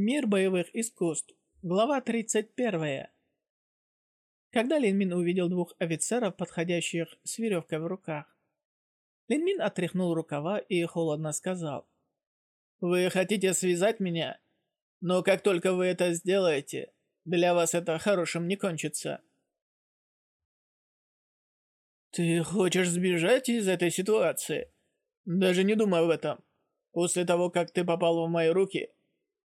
Мир боевых искусств. Глава 31. Когда Линмин увидел двух офицеров, подходящих с веревкой в руках, Линмин отряхнул рукава и холодно сказал. «Вы хотите связать меня? Но как только вы это сделаете, для вас это хорошим не кончится». «Ты хочешь сбежать из этой ситуации? Даже не думай об этом. После того, как ты попал в мои руки,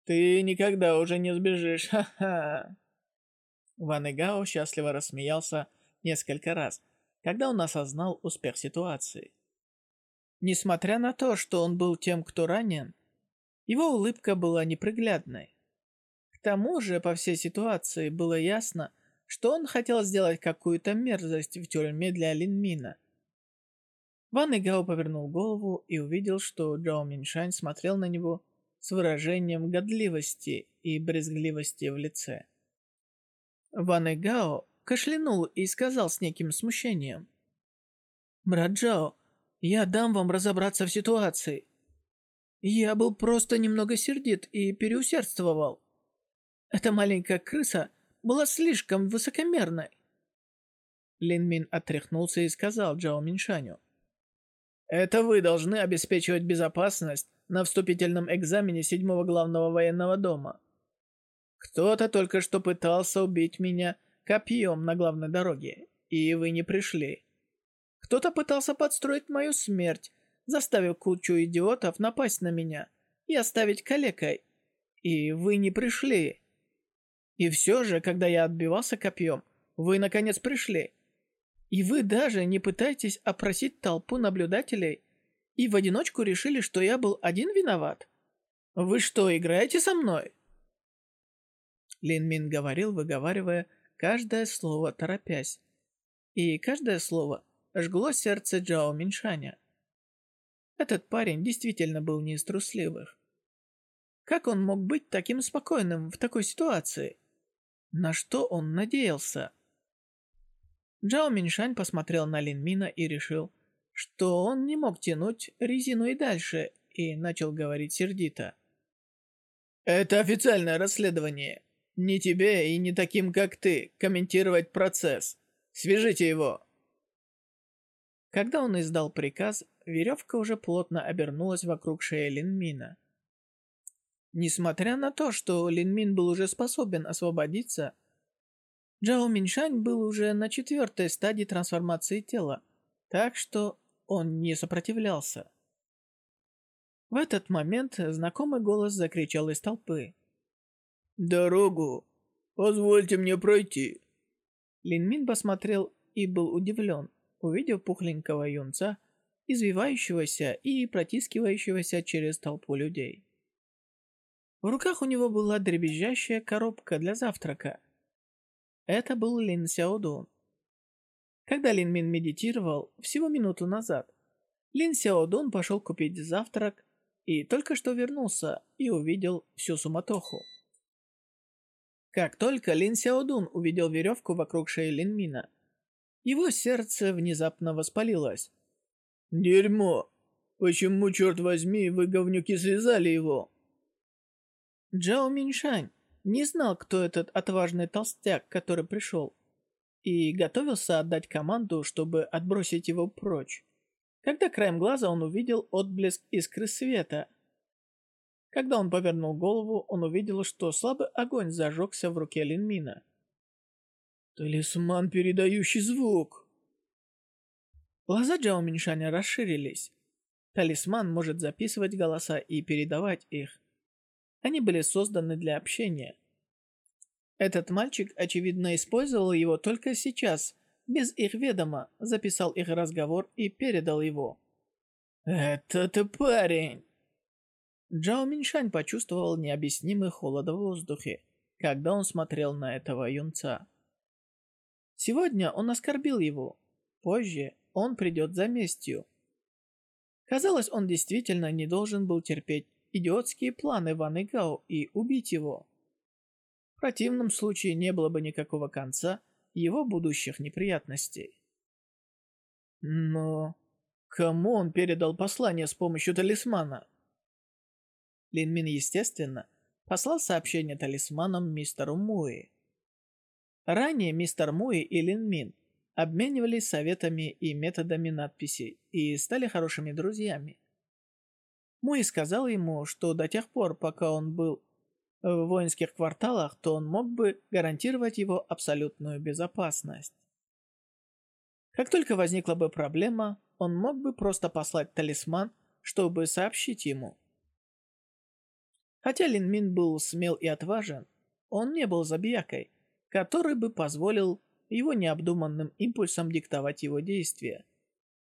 ты никогда уже не сбежишь, ха-ха!» Ван Игао счастливо рассмеялся несколько раз, когда он осознал успех ситуации. Несмотря на то, что он был тем, кто ранен, его улыбка была неприглядной. К тому же, по всей ситуации было ясно, что он хотел сделать какую-то мерзость в тюрьме для Линмина. Ван Игао повернул голову и увидел, что Джао Миншань смотрел на него с выражением годливости и брезгливости в лице. Ван Игао кашлянул и сказал с неким смущением. «Брат Джао, я дам вам разобраться в ситуации. Я был просто немного сердит и переусердствовал. Эта маленькая крыса была слишком высокомерной». Лин Мин отряхнулся и сказал Джао Миншаню. «Это вы должны обеспечивать безопасность на вступительном экзамене седьмого главного военного дома. Кто-то только что пытался убить меня копьем на главной дороге, и вы не пришли. Кто-то пытался подстроить мою смерть, заставив кучу идиотов напасть на меня и оставить калекой, и вы не пришли. И все же, когда я отбивался копьем, вы наконец пришли. И вы даже не пытаетесь опросить толпу наблюдателей и в одиночку решили, что я был один виноват? Вы что, играете со мной?» Лин Мин говорил, выговаривая каждое слово, торопясь. И каждое слово жгло сердце Джао Миншаня. Этот парень действительно был не из трусливых. Как он мог быть таким спокойным в такой ситуации? На что он надеялся? Джао Миншань посмотрел на Лин Мина и решил, что он не мог тянуть резину и дальше, и начал говорить сердито. «Это официальное расследование. Не тебе и не таким, как ты, комментировать процесс. Свяжите его!» Когда он издал приказ, веревка уже плотно обернулась вокруг шеи Линмина. Несмотря на то, что Линмин был уже способен освободиться, Джао Миншань был уже на четвертой стадии трансформации тела, так что он не сопротивлялся. В этот момент знакомый голос закричал из толпы. «Дорогу! Позвольте мне пройти!» Линмин посмотрел и был удивлен, увидев пухленького юнца, извивающегося и протискивающегося через толпу людей. В руках у него была дребезжащая коробка для завтрака. Это был Лин Сяодун. Когда Лин Мин медитировал всего минуту назад, Лин Сяодун пошел купить завтрак и только что вернулся и увидел всю суматоху. Как только Лин Сяодун увидел веревку вокруг шеи Лин Мина, его сердце внезапно воспалилось. «Дерьмо! Почему, черт возьми, вы, говнюки, связали его?» Джао Миншань не знал, кто этот отважный толстяк, который пришел и готовился отдать команду, чтобы отбросить его прочь, когда краем глаза он увидел отблеск искры света. Когда он повернул голову, он увидел, что слабый огонь зажегся в руке Линмина. «Талисман, передающий звук!» Глаза Джао Миншаня расширились. Талисман может записывать голоса и передавать их. Они были созданы для общения. Этот мальчик, очевидно, использовал его только сейчас, без их ведома, записал их разговор и передал его. «Это ты парень!» Джао Миншань почувствовал необъяснимый холод в воздухе, когда он смотрел на этого юнца. Сегодня он оскорбил его, позже он придет за местью. Казалось, он действительно не должен был терпеть идиотские планы Ван Игао и убить его. Противном случае не было бы никакого конца его будущих неприятностей. Но кому он передал послание с помощью талисмана? Лин Мин, естественно, послал сообщение талисманом мистеру Муи. Ранее мистер Муи и Лин Мин обменивались советами и методами надписи и стали хорошими друзьями. Муи сказал ему, что до тех пор, пока он был в воинских кварталах, то он мог бы гарантировать его абсолютную безопасность. Как только возникла бы проблема, он мог бы просто послать талисман, чтобы сообщить ему. Хотя Лин Мин был смел и отважен, он не был забиякой, который бы позволил его необдуманным импульсам диктовать его действия,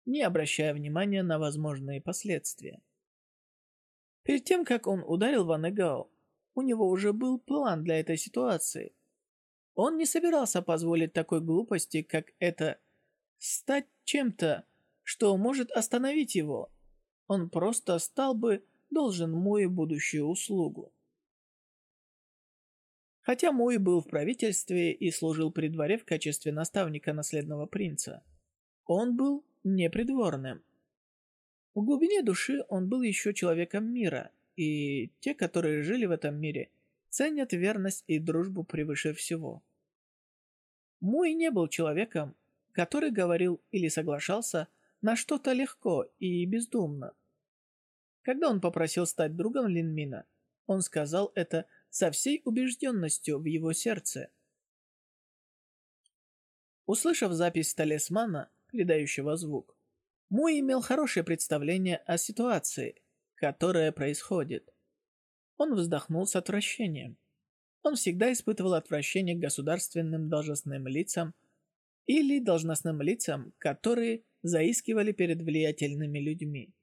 не обращая внимания на возможные последствия. Перед тем, как он ударил Ван Эгао, у него уже был план для этой ситуации. Он не собирался позволить такой глупости, как это, стать чем-то, что может остановить его. Он просто стал бы должен Муи будущую услугу. Хотя Муи был в правительстве и служил при дворе в качестве наставника наследного принца, он был непридворным. В глубине души он был еще человеком мира, и те, которые жили в этом мире, ценят верность и дружбу превыше всего. Муи не был человеком, который говорил или соглашался на что-то легко и бездумно. Когда он попросил стать другом Линмина, он сказал это со всей убежденностью в его сердце. Услышав запись талисмана, передающего звук, Муи имел хорошее представление о ситуации, которая происходит. Он вздохнул с отвращением. Он всегда испытывал отвращение к государственным должностным лицам или должностным лицам, которые заискивали перед влиятельными людьми.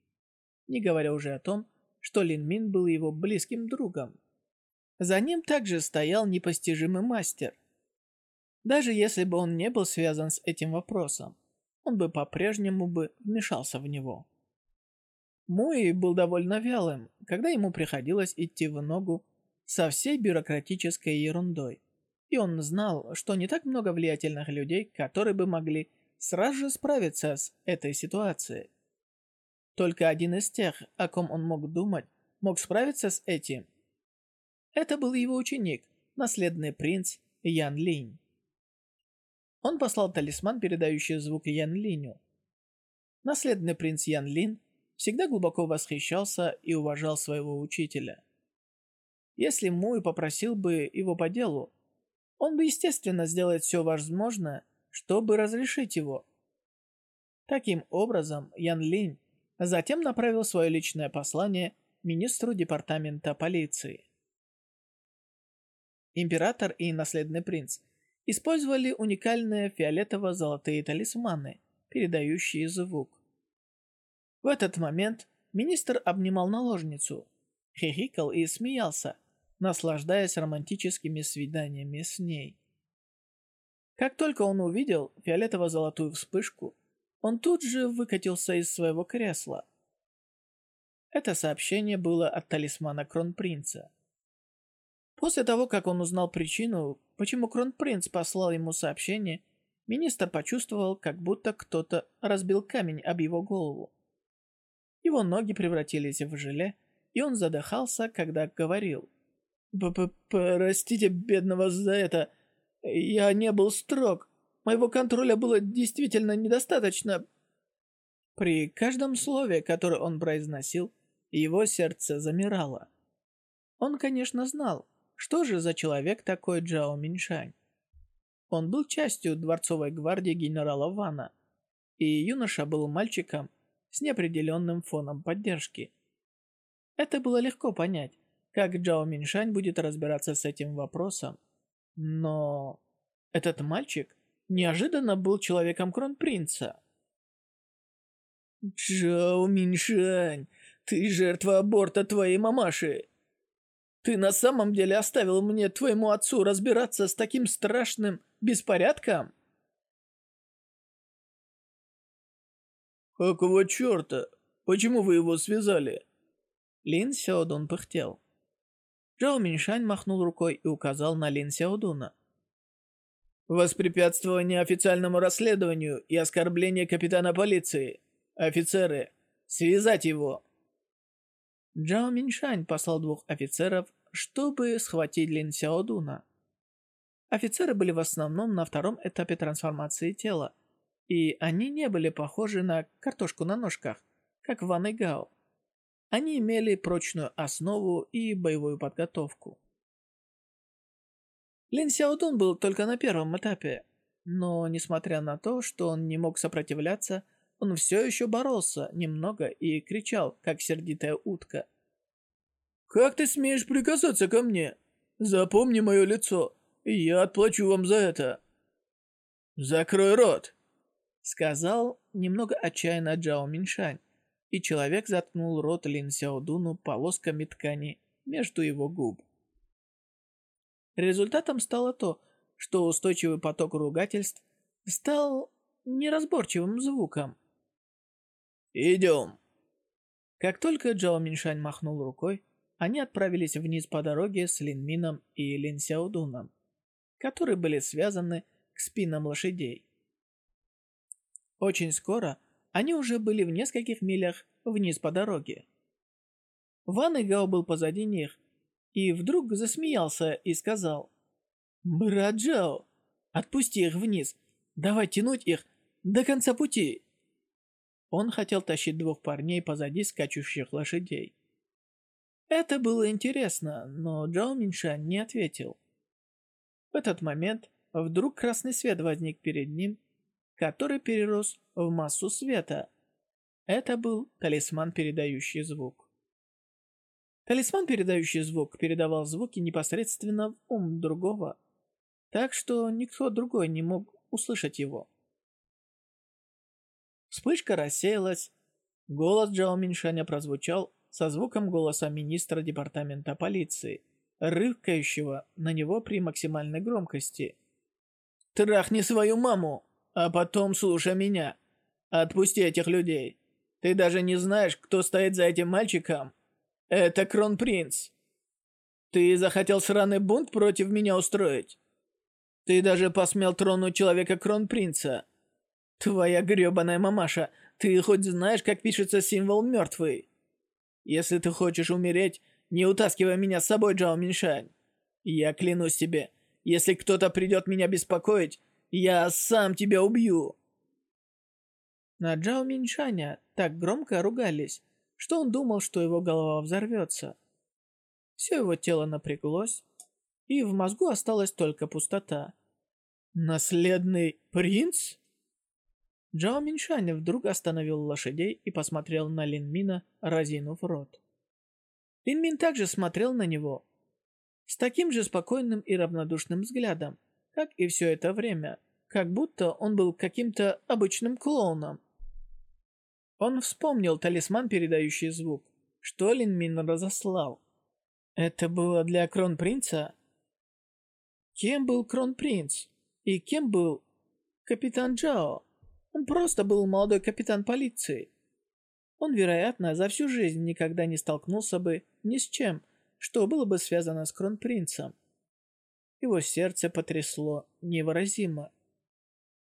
Не говоря уже о том, что Лин Мин был его близким другом. За ним также стоял непостижимый мастер. Даже если бы он не был связан с этим вопросом, он бы по-прежнему бы вмешался в него. Муи был довольно вялым, когда ему приходилось идти в ногу со всей бюрократической ерундой. И он знал, что не так много влиятельных людей, которые бы могли сразу же справиться с этой ситуацией. Только один из тех, о ком он мог думать, мог справиться с этим. Это был его ученик, наследный принц Ян Линь. Он послал талисман, передающий звук Ян Линю. Наследный принц Ян Лин всегда глубоко восхищался и уважал своего учителя. Если Муй попросил бы его по делу, он бы, естественно, сделает все возможное, чтобы разрешить его. Таким образом, Ян Линь затем направил свое личное послание министру департамента полиции. Император и наследный принц использовали уникальные фиолетово-золотые талисманы, передающие звук. В этот момент министр обнимал наложницу, хихикал и смеялся, наслаждаясь романтическими свиданиями с ней. Как только он увидел фиолетово-золотую вспышку, он тут же выкатился из своего кресла. Это сообщение было от талисмана Кронпринца. После того, как он узнал причину, почему Кронпринц послал ему сообщение, министр почувствовал, как будто кто-то разбил камень об его голову. Его ноги превратились в желе, и он задыхался, когда говорил. П -п «Простите бедного за это. Я не был строг. Моего контроля было действительно недостаточно». При каждом слове, которое он произносил, его сердце замирало. Он, конечно, знал, что же за человек такой Джао Миншань. Он был частью дворцовой гвардии генерала Вана, и юноша был мальчиком, с неопределенным фоном поддержки. Это было легко понять, как Джао Миншань будет разбираться с этим вопросом. Но этот мальчик неожиданно был человеком кронпринца. «Джао Миншань, ты жертва аборта твоей мамаши. Ты на самом деле оставил мне твоему отцу разбираться с таким страшным беспорядком?» «Какого черта? Почему вы его связали?» Лин Сяодун пыхтел. Джао Миншань махнул рукой и указал на Лин Сяодуна. «Воспрепятствование официальному расследованию и оскорбление капитана полиции. Офицеры, связать его!» Джао Миншань послал двух офицеров чтобы схватить Лин Сяодуна. Офицеры были в основном на втором этапе трансформации тела, и они не были похожи на картошку на ножках, как Ван и Гао. Они имели прочную основу и боевую подготовку. Лин Сяодун был только на первом этапе, но, несмотря на то, что он не мог сопротивляться, он все еще боролся немного и кричал, как сердитая утка. «Как ты смеешь прикасаться ко мне? Запомни мое лицо, и я отплачу вам за это!» «Закрой рот!» Сказал немного отчаянно Джао Миншань, и человек заткнул рот Лин Сяодуну полосками ткани между его губ. Результатом стало то, что устойчивый поток ругательств стал неразборчивым звуком. «Идем!» Как только Джао Миншань махнул рукой, они отправились вниз по дороге с Лин Мином и Лин Сяодуном, которые были связаны к спинам лошадей. Очень скоро они уже были в нескольких милях вниз по дороге. Ван и Гао был позади них, и вдруг засмеялся и сказал, «Брат Джао, отпусти их вниз, давай тянуть их до конца пути». Он хотел тащить двух парней позади скачущих лошадей. Это было интересно, но Джао Миншань не ответил. В этот момент вдруг красный свет возник перед ним, который перерос в массу света. Это был талисман, передающий звук. Талисман, передающий звук, передавал звуки непосредственно в ум другого, так что никто другой не мог услышать его. Вспышка рассеялась. Голос Джао Миншаня прозвучал со звуком голоса министра департамента полиции, рыкающего на него при максимальной громкости. «Трахни свою маму, а потом слушай меня. Отпусти этих людей. Ты даже не знаешь, кто стоит за этим мальчиком. Это кронпринц. Ты захотел сраный бунт против меня устроить? Ты даже посмел тронуть человека кронпринца. Твоя грёбаная мамаша, ты хоть знаешь, как пишется символ мертвый? Если ты хочешь умереть, не утаскивай меня с собой, Джао Миншань. Я клянусь тебе, если кто-то придет меня беспокоить, я сам тебя убью. На Джао Миншаня так громко ругались, что он думал, что его голова взорвется. Все его тело напряглось, и в мозгу осталась только пустота. «Наследный принц?» Джао Миншань вдруг остановил лошадей и посмотрел на Лин Мина, разинув рот. Лин Мин также смотрел на него с таким же спокойным и равнодушным взглядом, как и все это время, как будто он был каким-то обычным клоуном. Он вспомнил талисман, передающий звук, что Лин Мин разослал. Это было для кронпринца? Кем был кронпринц? И кем был капитан Джао? Он просто был молодой капитан полиции. Он, вероятно, за всю жизнь никогда не столкнулся бы ни с чем, что было бы связано с кронпринцем. Его сердце потрясло невыразимо.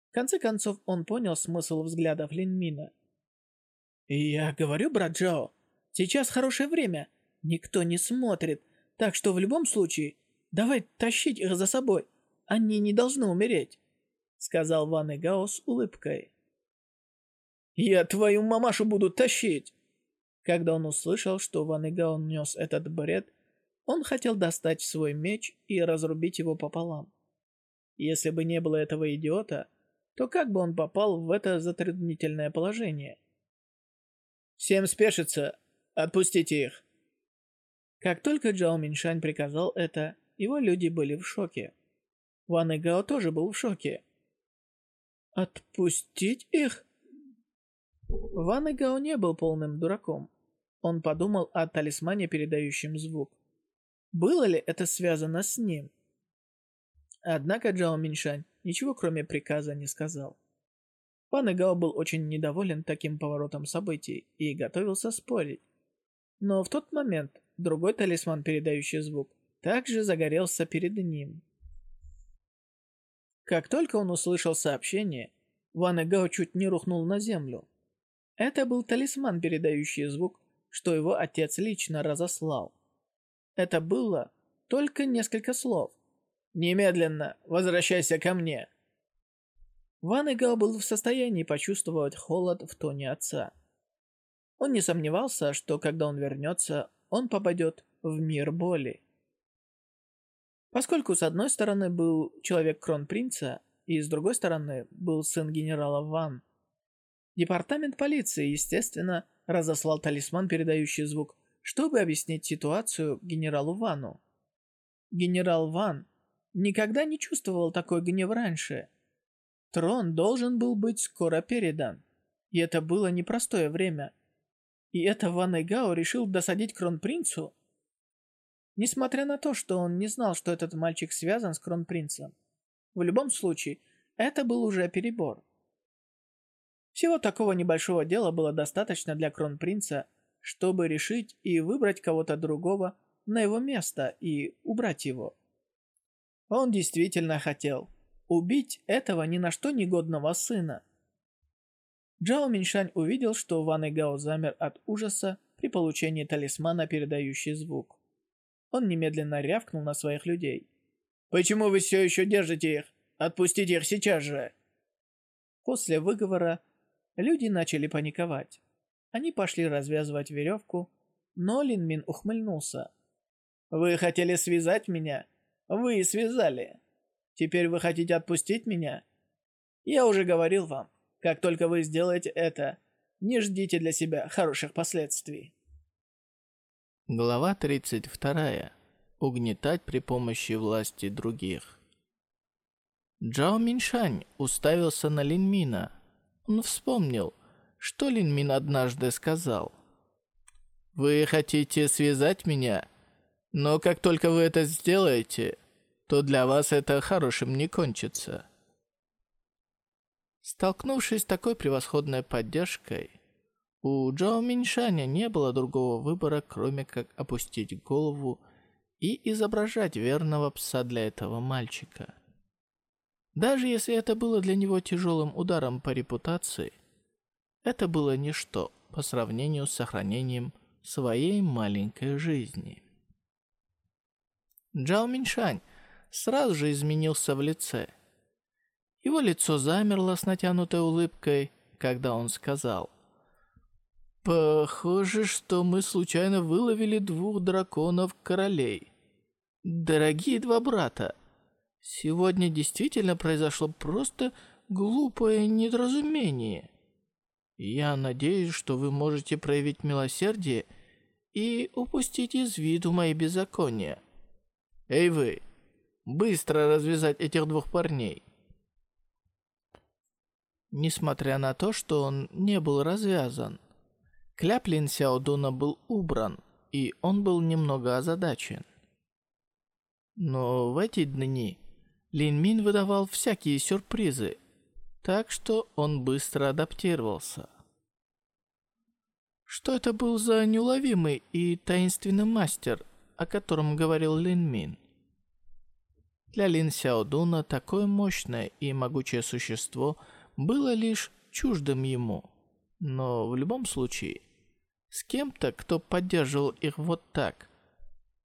В конце концов, он понял смысл взглядов Линмина. «Я говорю, брат Джао, сейчас хорошее время. Никто не смотрит, так что в любом случае, давай тащить их за собой. Они не должны умереть сказал Ван Игао с улыбкой. «Я твою мамашу буду тащить!» Когда он услышал, что Ван Игао нес этот бред, он хотел достать свой меч и разрубить его пополам. Если бы не было этого идиота, то как бы он попал в это затруднительное положение? «Всем спешиться! Отпустите их!» Как только Джао Миншань приказал это, его люди были в шоке. Ван Игао тоже был в шоке. Отпустить их? Ван Игао не был полным дураком. Он подумал о талисмане, передающем звук. Было ли это связано с ним? Однако Джао Миншань ничего кроме приказа не сказал. Ван Игао был очень недоволен таким поворотом событий и готовился спорить. Но в тот момент другой талисман, передающий звук, также загорелся перед ним. Как только он услышал сообщение, Ван Эгао чуть не рухнул на землю. Это был талисман, передающий звук, что его отец лично разослал. Это было только несколько слов. «Немедленно возвращайся ко мне!» Ван Игал был в состоянии почувствовать холод в тоне отца. Он не сомневался, что когда он вернется, он попадет в мир боли. Поскольку с одной стороны был человек кронпринца, и с другой стороны был сын генерала Ван, департамент полиции, естественно, разослал талисман, передающий звук, чтобы объяснить ситуацию генералу Вану. Генерал Ван никогда не чувствовал такой гнев раньше. Трон должен был быть скоро передан, и это было непростое время. И это Ван Эйгао решил досадить кронпринцу? Несмотря на то, что он не знал, что этот мальчик связан с кронпринцем, в любом случае, это был уже перебор. Всего такого небольшого дела было достаточно для кронпринца, чтобы решить и выбрать кого-то другого на его место и убрать его. Он действительно хотел убить этого ни на что негодного сына. Джао Миншань увидел, что Ван Игао замер от ужаса при получении талисмана, передающий звук. Он немедленно рявкнул на своих людей. «Почему вы все еще держите их? Отпустите их сейчас же!» После выговора люди начали паниковать. Они пошли развязывать веревку, но Лин Мин ухмыльнулся. «Вы хотели связать меня? Вы и связали. Теперь вы хотите отпустить меня? Я уже говорил вам, как только вы сделаете это, не ждите для себя хороших последствий. Глава 32. Угнетать при помощи власти других. Джао Миншань уставился на Линмина. Он вспомнил, что Линмин однажды сказал. «Вы хотите связать меня? Но как только вы это сделаете, то для вас это хорошим не кончится». Столкнувшись с такой превосходной поддержкой, у Джао Миньшаня не было другого выбора, кроме как опустить голову и изображать верного пса для этого мальчика. Даже если это было для него тяжелым ударом по репутации, это было ничто по сравнению с сохранением своей маленькой жизни. Джао Миньшань сразу же изменился в лице. Его лицо замерло с натянутой улыбкой, когда он сказал. «Похоже, что мы случайно выловили двух драконов-королей. Дорогие два брата, сегодня действительно произошло просто глупое недоразумение. Я надеюсь, что вы можете проявить милосердие и упустить из виду мои беззакония. Эй вы, Быстро развязать этих двух парней. Несмотря на то, что он не был развязан, Кляплин Сяодуна был убран, и он был немного озадачен. Но в эти дни Лин Мин выдавал всякие сюрпризы, так что он быстро адаптировался. Что это был за неуловимый и таинственный мастер, о котором говорил Лин Мин? Для Лин Сяодуна такое мощное и могучее существо было лишь чуждым ему. Но в любом случае, с кем-то, кто поддерживал их вот так,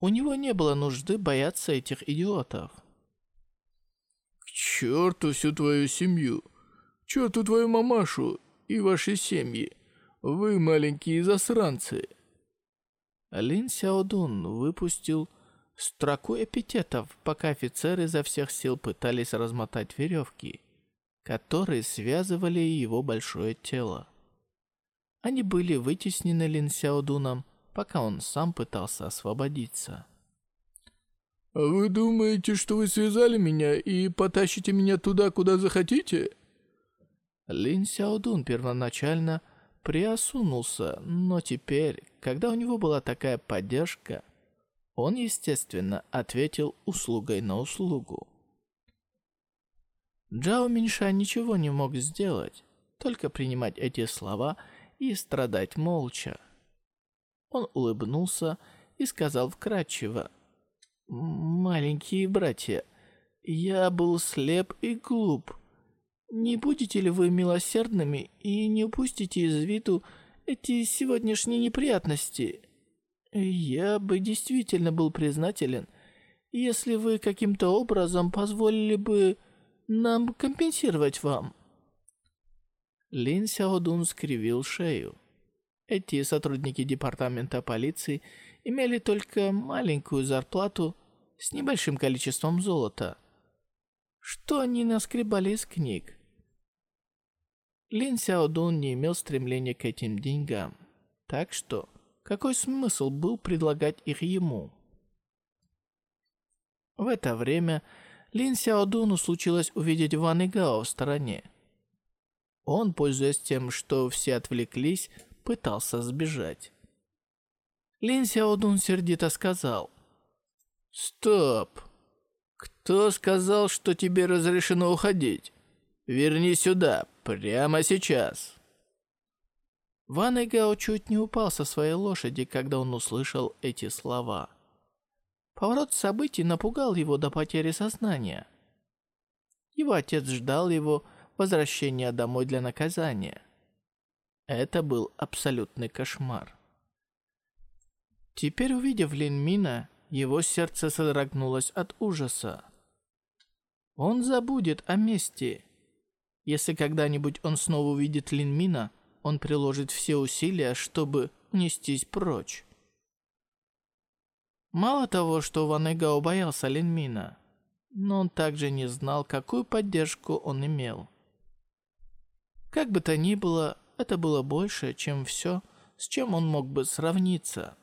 у него не было нужды бояться этих идиотов. «К черту всю твою семью! Черту твою мамашу и ваши семьи! Вы маленькие засранцы!» Лин Сяодун выпустил строку эпитетов, пока офицеры изо всех сил пытались размотать веревки, которые связывали его большое тело. Они были вытеснены Лин Сяодуном, пока он сам пытался освободиться. «А вы думаете, что вы связали меня и потащите меня туда, куда захотите?» Лин Сяодун первоначально приосунулся, но теперь, когда у него была такая поддержка, он, естественно, ответил услугой на услугу. Джао Минша ничего не мог сделать, только принимать эти слова и страдать молча. Он улыбнулся и сказал вкратчиво, «Маленькие братья, я был слеп и глуп. Не будете ли вы милосердными и не упустите из виду эти сегодняшние неприятности?» Я бы действительно был признателен, если вы каким-то образом позволили бы нам компенсировать вам. Лин Сяодун скривил шею. Эти сотрудники департамента полиции имели только маленькую зарплату с небольшим количеством золота. Что они наскребали из книг? Лин Сяодун не имел стремления к этим деньгам. Так что, какой смысл был предлагать их ему? В это время Лин Сяодуну случилось увидеть Ван Игао в стороне. Он, пользуясь тем, что все отвлеклись, пытался сбежать. Лин Сяодун сердито сказал. «Стоп! Кто сказал, что тебе разрешено уходить? Верни сюда, прямо сейчас!» Ван Игао чуть не упал со своей лошади, когда он услышал эти слова. Поворот событий напугал его до потери сознания. Его отец ждал его возвращения домой для наказания. Это был абсолютный кошмар. Теперь, увидев Лин Мина, его сердце содрогнулось от ужаса. Он забудет о мести. Если когда-нибудь он снова увидит Лин Мина, он приложит все усилия, чтобы нестись прочь. Мало того, что Ван Эгао боялся Линмина, но он также не знал, какую поддержку он имел. Как бы то ни было, это было больше, чем все, с чем он мог бы сравниться.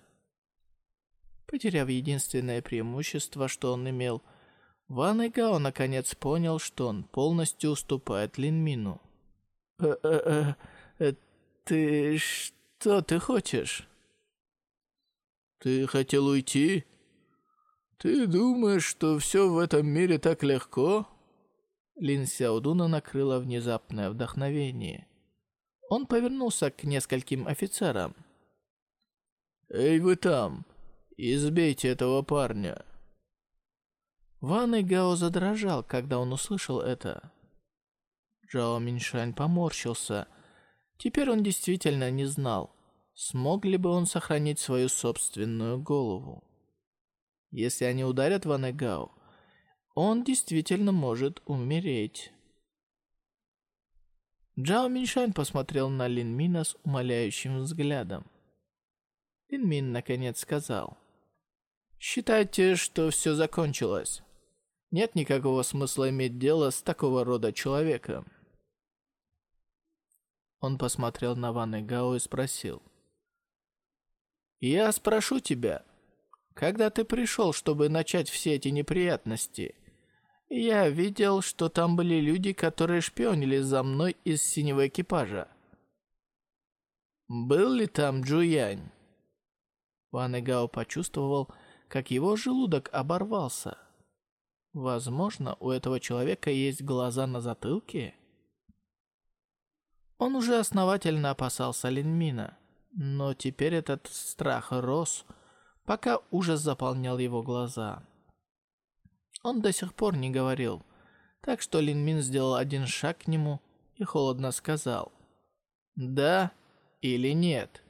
Потеряв единственное преимущество, что он имел, Ван Эгао наконец понял, что он полностью уступает Линмину. «Э-э-э, ты... что ты хочешь?» «Ты хотел уйти? Ты думаешь, что все в этом мире так легко?» Лин Сяодуна накрыло внезапное вдохновение. Он повернулся к нескольким офицерам. «Эй, вы там! Избейте этого парня!» Ван и Гао задрожал, когда он услышал это. Джао Миншань поморщился, Теперь он действительно не знал, смог ли бы он сохранить свою собственную голову. Если они ударят Ван Эгао, он действительно может умереть. Джао Миншань посмотрел на Лин Мина с умоляющим взглядом. Лин Мин наконец сказал. «Считайте, что все закончилось. Нет никакого смысла иметь дело с такого рода человеком. Он посмотрел на Ван Гао и спросил. «Я спрошу тебя, когда ты пришел, чтобы начать все эти неприятности, я видел, что там были люди, которые шпионили за мной из синего экипажа. Был ли там Джуянь?» Ван Гао почувствовал, как его желудок оборвался. Возможно, у этого человека есть глаза на затылке? Он уже основательно опасался Линмина, но теперь этот страх рос, пока ужас заполнял его глаза. Он до сих пор не говорил, так что Линмин сделал один шаг к нему и холодно сказал «Да или нет?».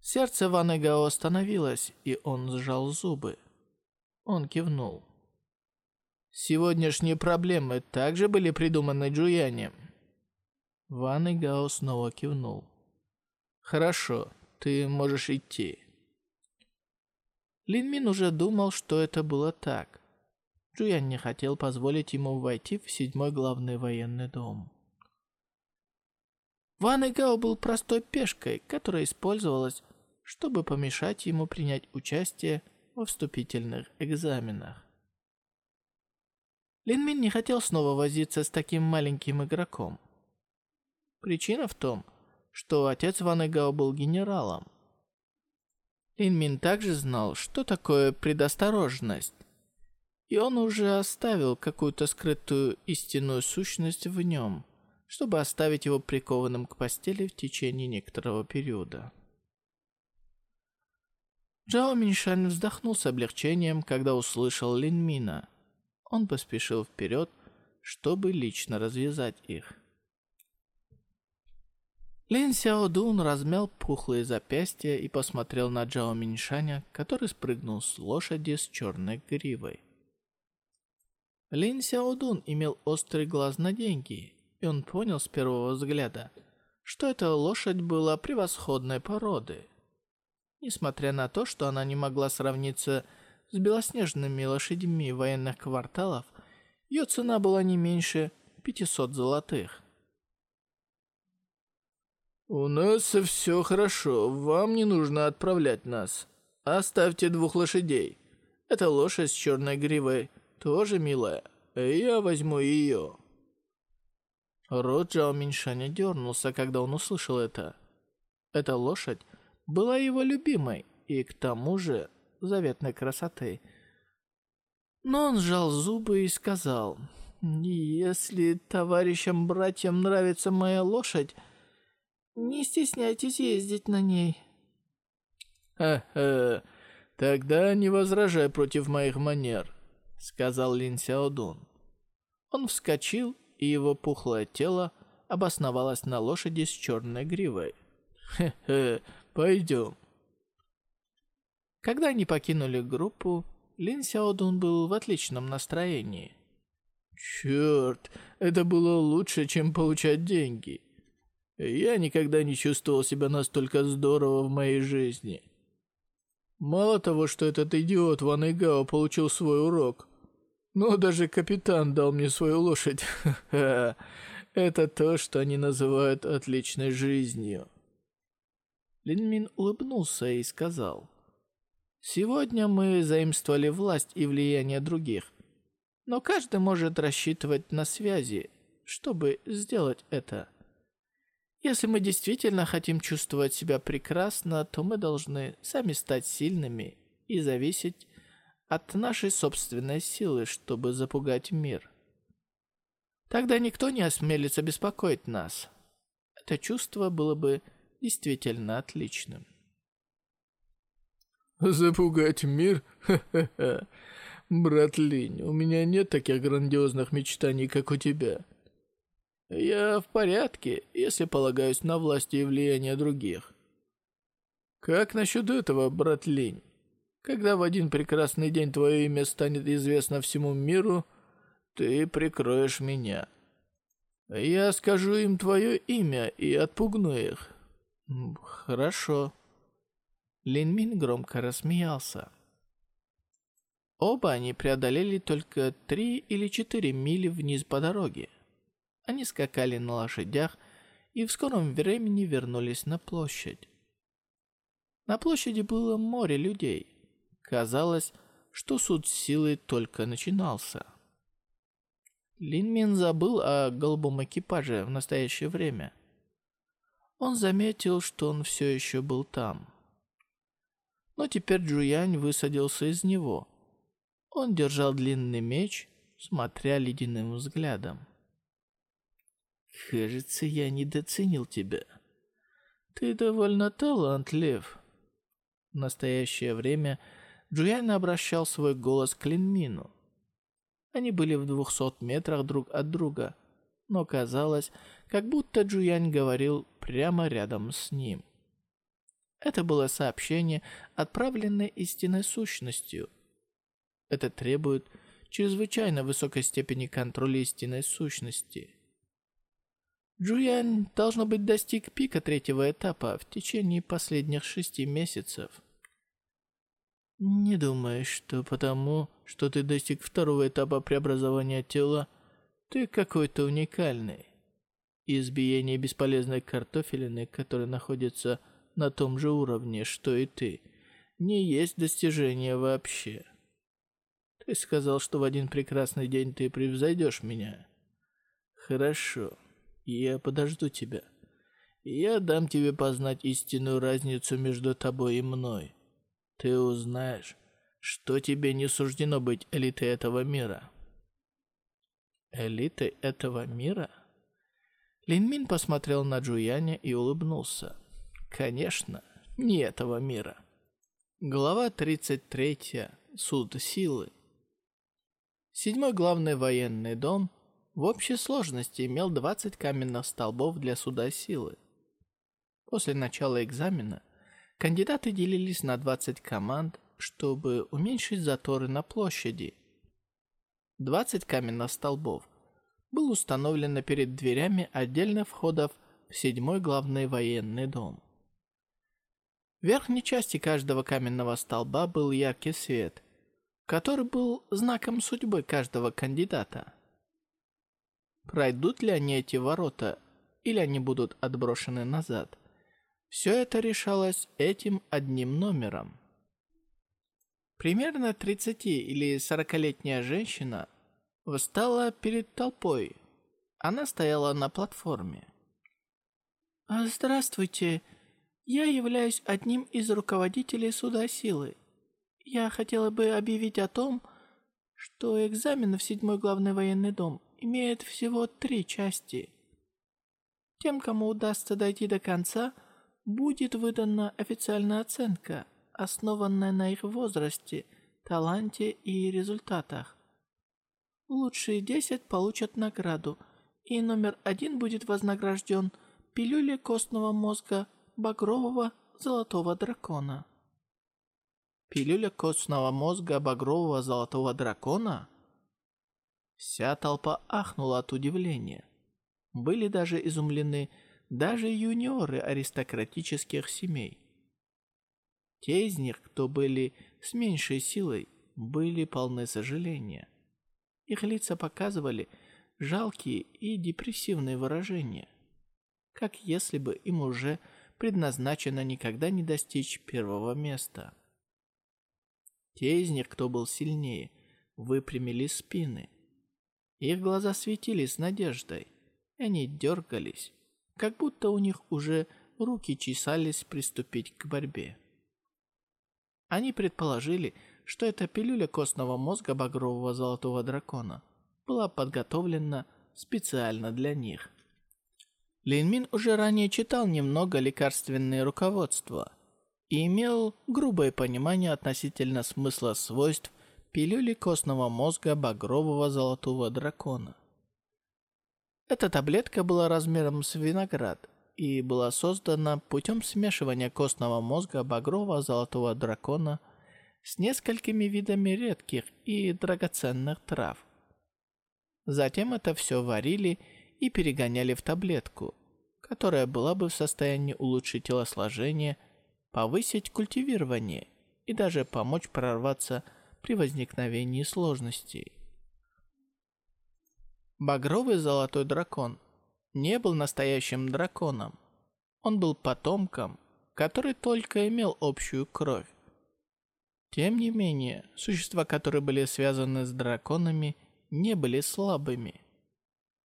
Сердце Ван Эгао остановилось, и он сжал зубы. Он кивнул. Сегодняшние проблемы также были придуманы Джуянем. Ван и Гао снова кивнул. «Хорошо, ты можешь идти». Лин Мин уже думал, что это было так. Джуян не хотел позволить ему войти в седьмой главный военный дом. Ван и Гао был простой пешкой, которая использовалась, чтобы помешать ему принять участие во вступительных экзаменах. Лин Мин не хотел снова возиться с таким маленьким игроком. Причина в том, что отец Ван Эгао был генералом. Лин Мин также знал, что такое предосторожность. И он уже оставил какую-то скрытую истинную сущность в нем, чтобы оставить его прикованным к постели в течение некоторого периода. Джао Миншань вздохнул с облегчением, когда услышал Лин Мина. Он поспешил вперед, чтобы лично развязать их. Лин Сяодун размял пухлые запястья и посмотрел на Джао Миньшаня, который спрыгнул с лошади с черной гривой. Лин Сяодун имел острый глаз на деньги, и он понял с первого взгляда, что эта лошадь была превосходной породы. Несмотря на то, что она не могла сравниться с белоснежными лошадьми военных кварталов, ее цена была не меньше 500 золотых. «У нас все хорошо, вам не нужно отправлять нас. Оставьте двух лошадей. Эта лошадь с черной гривой тоже милая, я возьму ее». Рот Джао дернулся, когда он услышал это. Эта лошадь была его любимой и к тому же заветной красоты. Но он сжал зубы и сказал, «Если товарищам-братьям нравится моя лошадь, не стесняйтесь ездить на ней. «Ха-ха, тогда не возражай против моих манер», — сказал Лин Сяодун. Он вскочил, и его пухлое тело обосновалось на лошади с черной гривой. «Хе-хе, пойдем». Когда они покинули группу, Лин Сяодун был в отличном настроении. «Черт, это было лучше, чем получать деньги. Я никогда не чувствовал себя настолько здорово в моей жизни. Мало того, что этот идиот Ван Игао получил свой урок, но даже капитан дал мне свою лошадь. Это то, что они называют отличной жизнью. Лин Мин улыбнулся и сказал, «Сегодня мы заимствовали власть и влияние других, но каждый может рассчитывать на связи, чтобы сделать это». Если мы действительно хотим чувствовать себя прекрасно, то мы должны сами стать сильными и зависеть от нашей собственной силы, чтобы запугать мир. Тогда никто не осмелится беспокоить нас. Это чувство было бы действительно отличным. Запугать мир? Ха-ха-ха. Брат Линь, у меня нет таких грандиозных мечтаний, как у тебя. Я в порядке, если полагаюсь на власть и влияние других. Как насчет этого, брат Линь? Когда в один прекрасный день твое имя станет известно всему миру, ты прикроешь меня. Я скажу им твое имя и отпугну их. Хорошо. Лин Мин громко рассмеялся. Оба они преодолели только три или четыре мили вниз по дороге. Они скакали на лошадях и в скором времени вернулись на площадь. На площади было море людей. Казалось, что суд силы только начинался. Лин Мин забыл о голубом экипаже в настоящее время. Он заметил, что он все еще был там. Но теперь Джуянь высадился из него. Он держал длинный меч, смотря ледяным взглядом. Кажется, я недооценил тебя. Ты довольно талантлив. В настоящее время Джуян обращал свой голос к Линмину. Они были в двухсот метрах друг от друга, но казалось, как будто Джуянь говорил прямо рядом с ним. Это было сообщение, отправленное истинной сущностью. Это требует чрезвычайно высокой степени контроля истинной сущности. Джуян, должно быть, достиг пика третьего этапа в течение последних шести месяцев. Не думаю, что потому, что ты достиг второго этапа преобразования тела, ты какой-то уникальный. Избиение бесполезной картофелины, которая находится на том же уровне, что и ты, не есть достижение вообще. Ты сказал, что в один прекрасный день ты превзойдешь меня. Хорошо. Я подожду тебя. Я дам тебе познать истинную разницу между тобой и мной. Ты узнаешь, что тебе не суждено быть элитой этого мира. Элитой этого мира? Линмин посмотрел на Джуяня и улыбнулся. Конечно, не этого мира. Глава 33. Суд силы. Седьмой главный военный дом в общей сложности имел 20 каменных столбов для суда силы. После начала экзамена кандидаты делились на 20 команд, чтобы уменьшить заторы на площади. 20 каменных столбов был установлено перед дверями отдельных входов в седьмой главный военный дом. В верхней части каждого каменного столба был яркий свет, который был знаком судьбы каждого кандидата. Пройдут ли они эти ворота, или они будут отброшены назад? Все это решалось этим одним номером. Примерно 30 или 40-летняя женщина встала перед толпой. Она стояла на платформе. «Здравствуйте, я являюсь одним из руководителей суда силы. Я хотела бы объявить о том, что экзамен в седьмой главный военный дом имеет всего три части. Тем, кому удастся дойти до конца, будет выдана официальная оценка, основанная на их возрасте, таланте и результатах. Лучшие десять получат награду, и номер один будет вознагражден пилюлей костного мозга багрового золотого дракона. Пилюля костного мозга багрового золотого дракона? Вся толпа ахнула от удивления. Были даже изумлены даже юниоры аристократических семей. Те из них, кто были с меньшей силой, были полны сожаления. Их лица показывали жалкие и депрессивные выражения, как если бы им уже предназначено никогда не достичь первого места. Те из них, кто был сильнее, выпрямили спины. Их глаза светились надеждой, и они дергались, как будто у них уже руки чесались приступить к борьбе. Они предположили, что эта пилюля костного мозга багрового золотого дракона была подготовлена специально для них. Линмин уже ранее читал немного лекарственные руководства и имел грубое понимание относительно смысла свойств пилюли костного мозга багрового золотого дракона. Эта таблетка была размером с виноград и была создана путем смешивания костного мозга багрового золотого дракона с несколькими видами редких и драгоценных трав. Затем это все варили и перегоняли в таблетку, которая была бы в состоянии улучшить телосложение, повысить культивирование и даже помочь прорваться при возникновении сложностей. Багровый золотой дракон не был настоящим драконом. Он был потомком, который только имел общую кровь. Тем не менее, существа, которые были связаны с драконами, не были слабыми.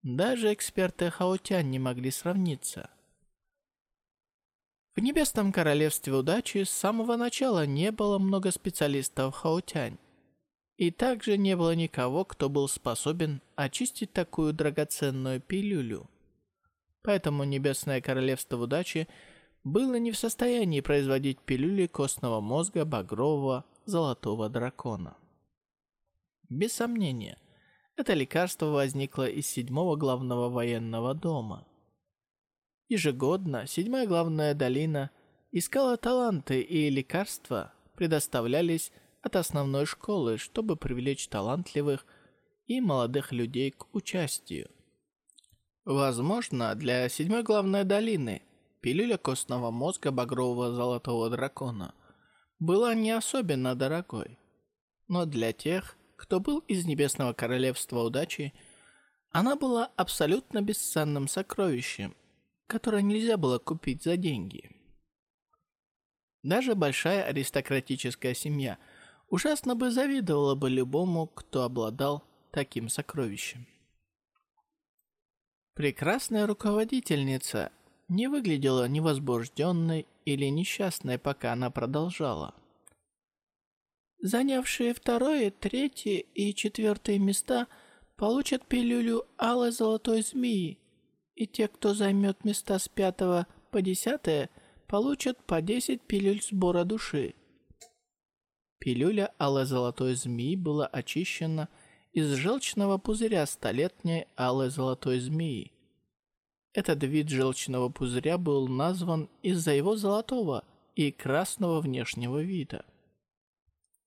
Даже эксперты Хаотян не могли сравниться. В Небесном Королевстве Удачи с самого начала не было много специалистов Хаотянь. И также не было никого, кто был способен очистить такую драгоценную пилюлю. Поэтому Небесное Королевство Удачи было не в состоянии производить пилюли костного мозга багрового золотого дракона. Без сомнения – это лекарство возникло из седьмого главного военного дома. Ежегодно седьмая главная долина искала таланты, и лекарства предоставлялись от основной школы, чтобы привлечь талантливых и молодых людей к участию. Возможно, для седьмой главной долины пилюля костного мозга багрового золотого дракона была не особенно дорогой. Но для тех, кто был из Небесного Королевства Удачи, она была абсолютно бесценным сокровищем, которое нельзя было купить за деньги. Даже большая аристократическая семья ужасно бы завидовала бы любому, кто обладал таким сокровищем. Прекрасная руководительница не выглядела невозбужденной или несчастной, пока она продолжала. Занявшие второе, третье и четвертое места получат пилюлю алой золотой змеи, и те, кто займет места с пятого по десятое, получат по десять пилюль сбора души. Пилюля алой золотой змеи была очищена из желчного пузыря столетней алой золотой змеи. Этот вид желчного пузыря был назван из-за его золотого и красного внешнего вида.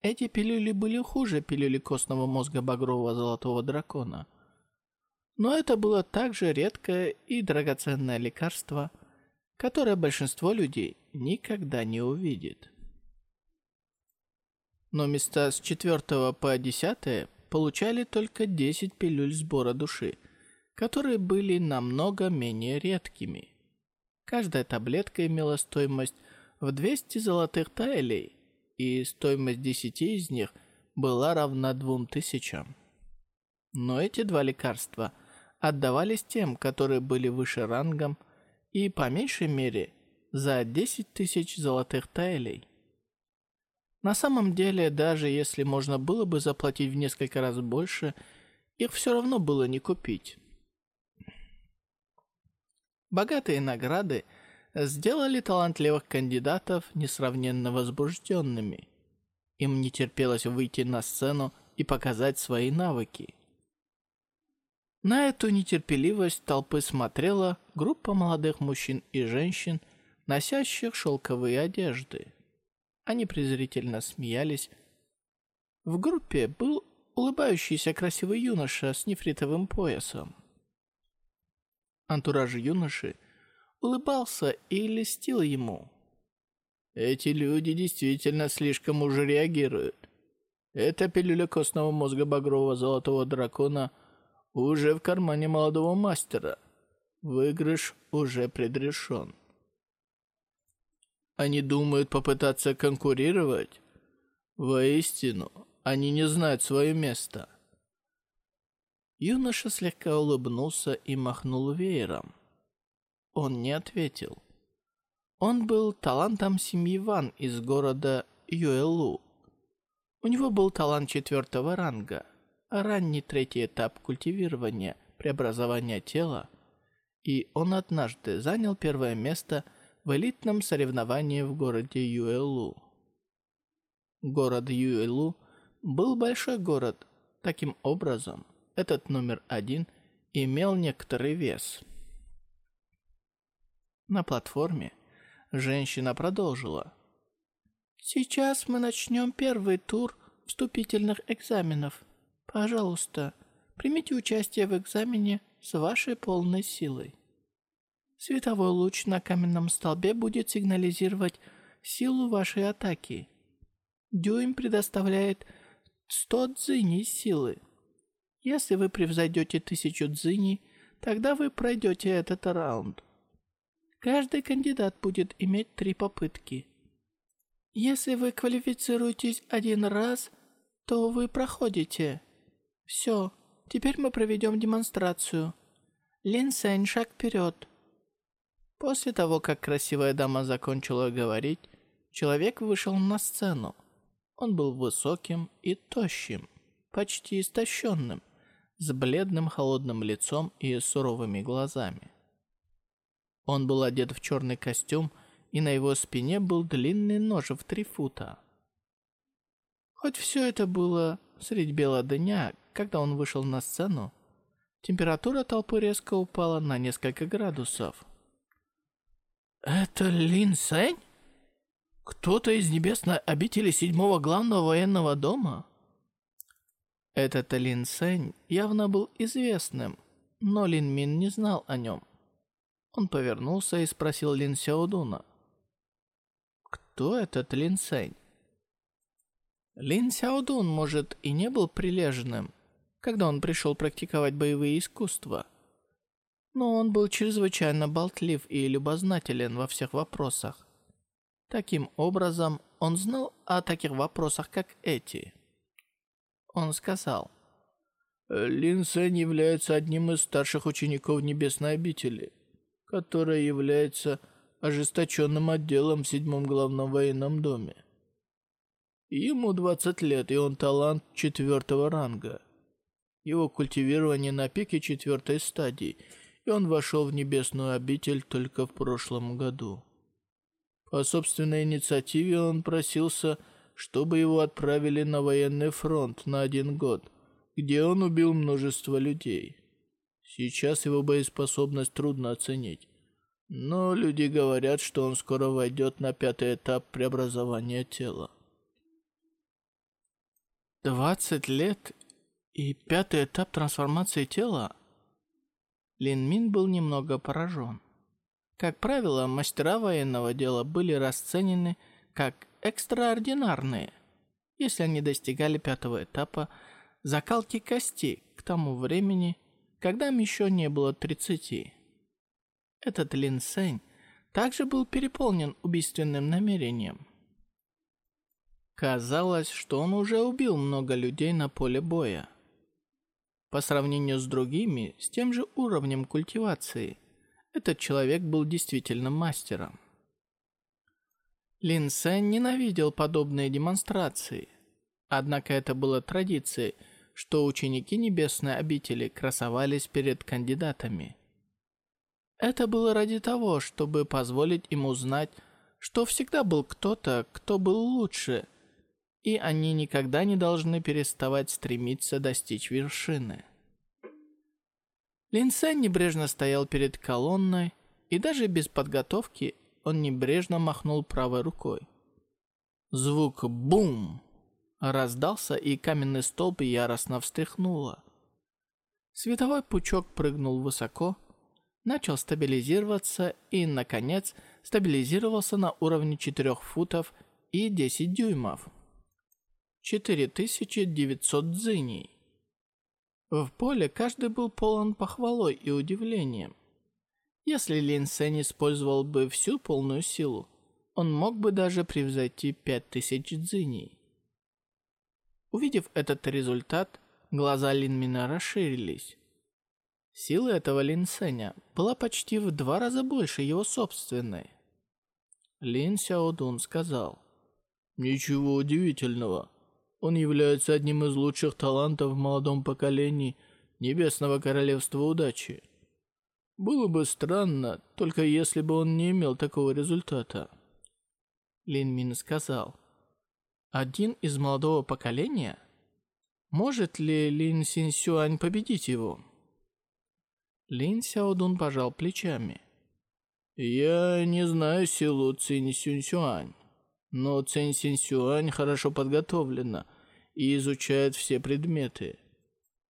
Эти пилюли были хуже пилюли костного мозга багрового золотого дракона. Но это было также редкое и драгоценное лекарство, которое большинство людей никогда не увидит. Но места с 4 по 10 получали только 10 пилюль сбора души – которые были намного менее редкими. Каждая таблетка имела стоимость в 200 золотых таэлей, и стоимость 10 из них была равна 2000. Но эти два лекарства отдавались тем, которые были выше рангом, и по меньшей мере за 10 тысяч золотых таэлей. На самом деле, даже если можно было бы заплатить в несколько раз больше, их все равно было не купить. Богатые награды сделали талантливых кандидатов несравненно возбужденными. Им не терпелось выйти на сцену и показать свои навыки. На эту нетерпеливость толпы смотрела группа молодых мужчин и женщин, носящих шелковые одежды. Они презрительно смеялись. В группе был улыбающийся красивый юноша с нефритовым поясом. Антураж юноши улыбался и льстил ему. Эти люди действительно слишком уже реагируют. Эта пилюля костного мозга багрового золотого дракона уже в кармане молодого мастера. Выигрыш уже предрешен. Они думают попытаться конкурировать? Воистину, они не знают свое место. Юноша слегка улыбнулся и махнул веером. Он не ответил. Он был талантом семьи Ван из города Юэлу. У него был талант четвертого ранга, ранний третий этап культивирования, преобразования тела, и он однажды занял первое место в элитном соревновании в городе Юэлу. Город Юэлу был большой город, таким образом – этот номер один имел некоторый вес. На платформе женщина продолжила. «Сейчас мы начнем первый тур вступительных экзаменов. Пожалуйста, примите участие в экзамене с вашей полной силой. Световой луч на каменном столбе будет сигнализировать силу вашей атаки. Дюйм предоставляет 100 дзыней силы. Если вы превзойдете тысячу дзыней, тогда вы пройдете этот раунд. Каждый кандидат будет иметь три попытки. Если вы квалифицируетесь один раз, то вы проходите. Все, теперь мы проведем демонстрацию. Лин Сэнь, шаг вперед. После того, как красивая дама закончила говорить, человек вышел на сцену. Он был высоким и тощим, почти истощенным с бледным холодным лицом и суровыми глазами. Он был одет в черный костюм, и на его спине был длинный нож в три фута. Хоть все это было средь бела дня, когда он вышел на сцену, температура толпы резко упала на несколько градусов. «Это Лин Сэнь? Кто-то из небесной обители седьмого главного военного дома?» Этот Лин Сэнь явно был известным, но Лин Мин не знал о нем. Он повернулся и спросил Лин Сяодуна. «Кто этот Лин Сэнь?» Лин Сяодун, может, и не был прилежным, когда он пришел практиковать боевые искусства. Но он был чрезвычайно болтлив и любознателен во всех вопросах. Таким образом, он знал о таких вопросах, как эти – он сказал. Лин Сэнь является одним из старших учеников Небесной обители, которая является ожесточенным отделом в седьмом главном военном доме. Ему 20 лет, и он талант четвертого ранга. Его культивирование на пике четвертой стадии, и он вошел в небесную обитель только в прошлом году. По собственной инициативе он просился чтобы его отправили на военный фронт на один год, где он убил множество людей. Сейчас его боеспособность трудно оценить. Но люди говорят, что он скоро войдет на пятый этап преобразования тела. 20 лет и пятый этап трансформации тела? Лин Мин был немного поражен. Как правило, мастера военного дела были расценены как экстраординарные, если они достигали пятого этапа закалки кости к тому времени, когда им еще не было 30. Этот Лин Сень также был переполнен убийственным намерением. Казалось, что он уже убил много людей на поле боя. По сравнению с другими, с тем же уровнем культивации, этот человек был действительно мастером. Лин Сен ненавидел подобные демонстрации. Однако это было традицией, что ученики Небесной обители красовались перед кандидатами. Это было ради того, чтобы позволить им узнать, что всегда был кто-то, кто был лучше, и они никогда не должны переставать стремиться достичь вершины. Линсен небрежно стоял перед колонной, и даже без подготовки он небрежно махнул правой рукой. Звук «бум» раздался, и каменный столб яростно встряхнуло. Световой пучок прыгнул высоко, начал стабилизироваться и, наконец, стабилизировался на уровне 4 футов и 10 дюймов. 4900 дзыней. В поле каждый был полон похвалой и удивлением. Если Лин Сень использовал бы всю полную силу, он мог бы даже превзойти 5000 дзыней. Увидев этот результат, глаза Лин Мина расширились. Сила этого Лин была почти в два раза больше его собственной. Лин Сяодун сказал, «Ничего удивительного. Он является одним из лучших талантов в молодом поколении Небесного Королевства Удачи. Было бы странно, только если бы он не имел такого результата. Лин Мин сказал. Один из молодого поколения? Может ли Лин Син Сюань победить его? Лин Сяодун пожал плечами. Я не знаю силу Цинь Сюнь Сюань, но Цинь Син Сюань хорошо подготовлена и изучает все предметы.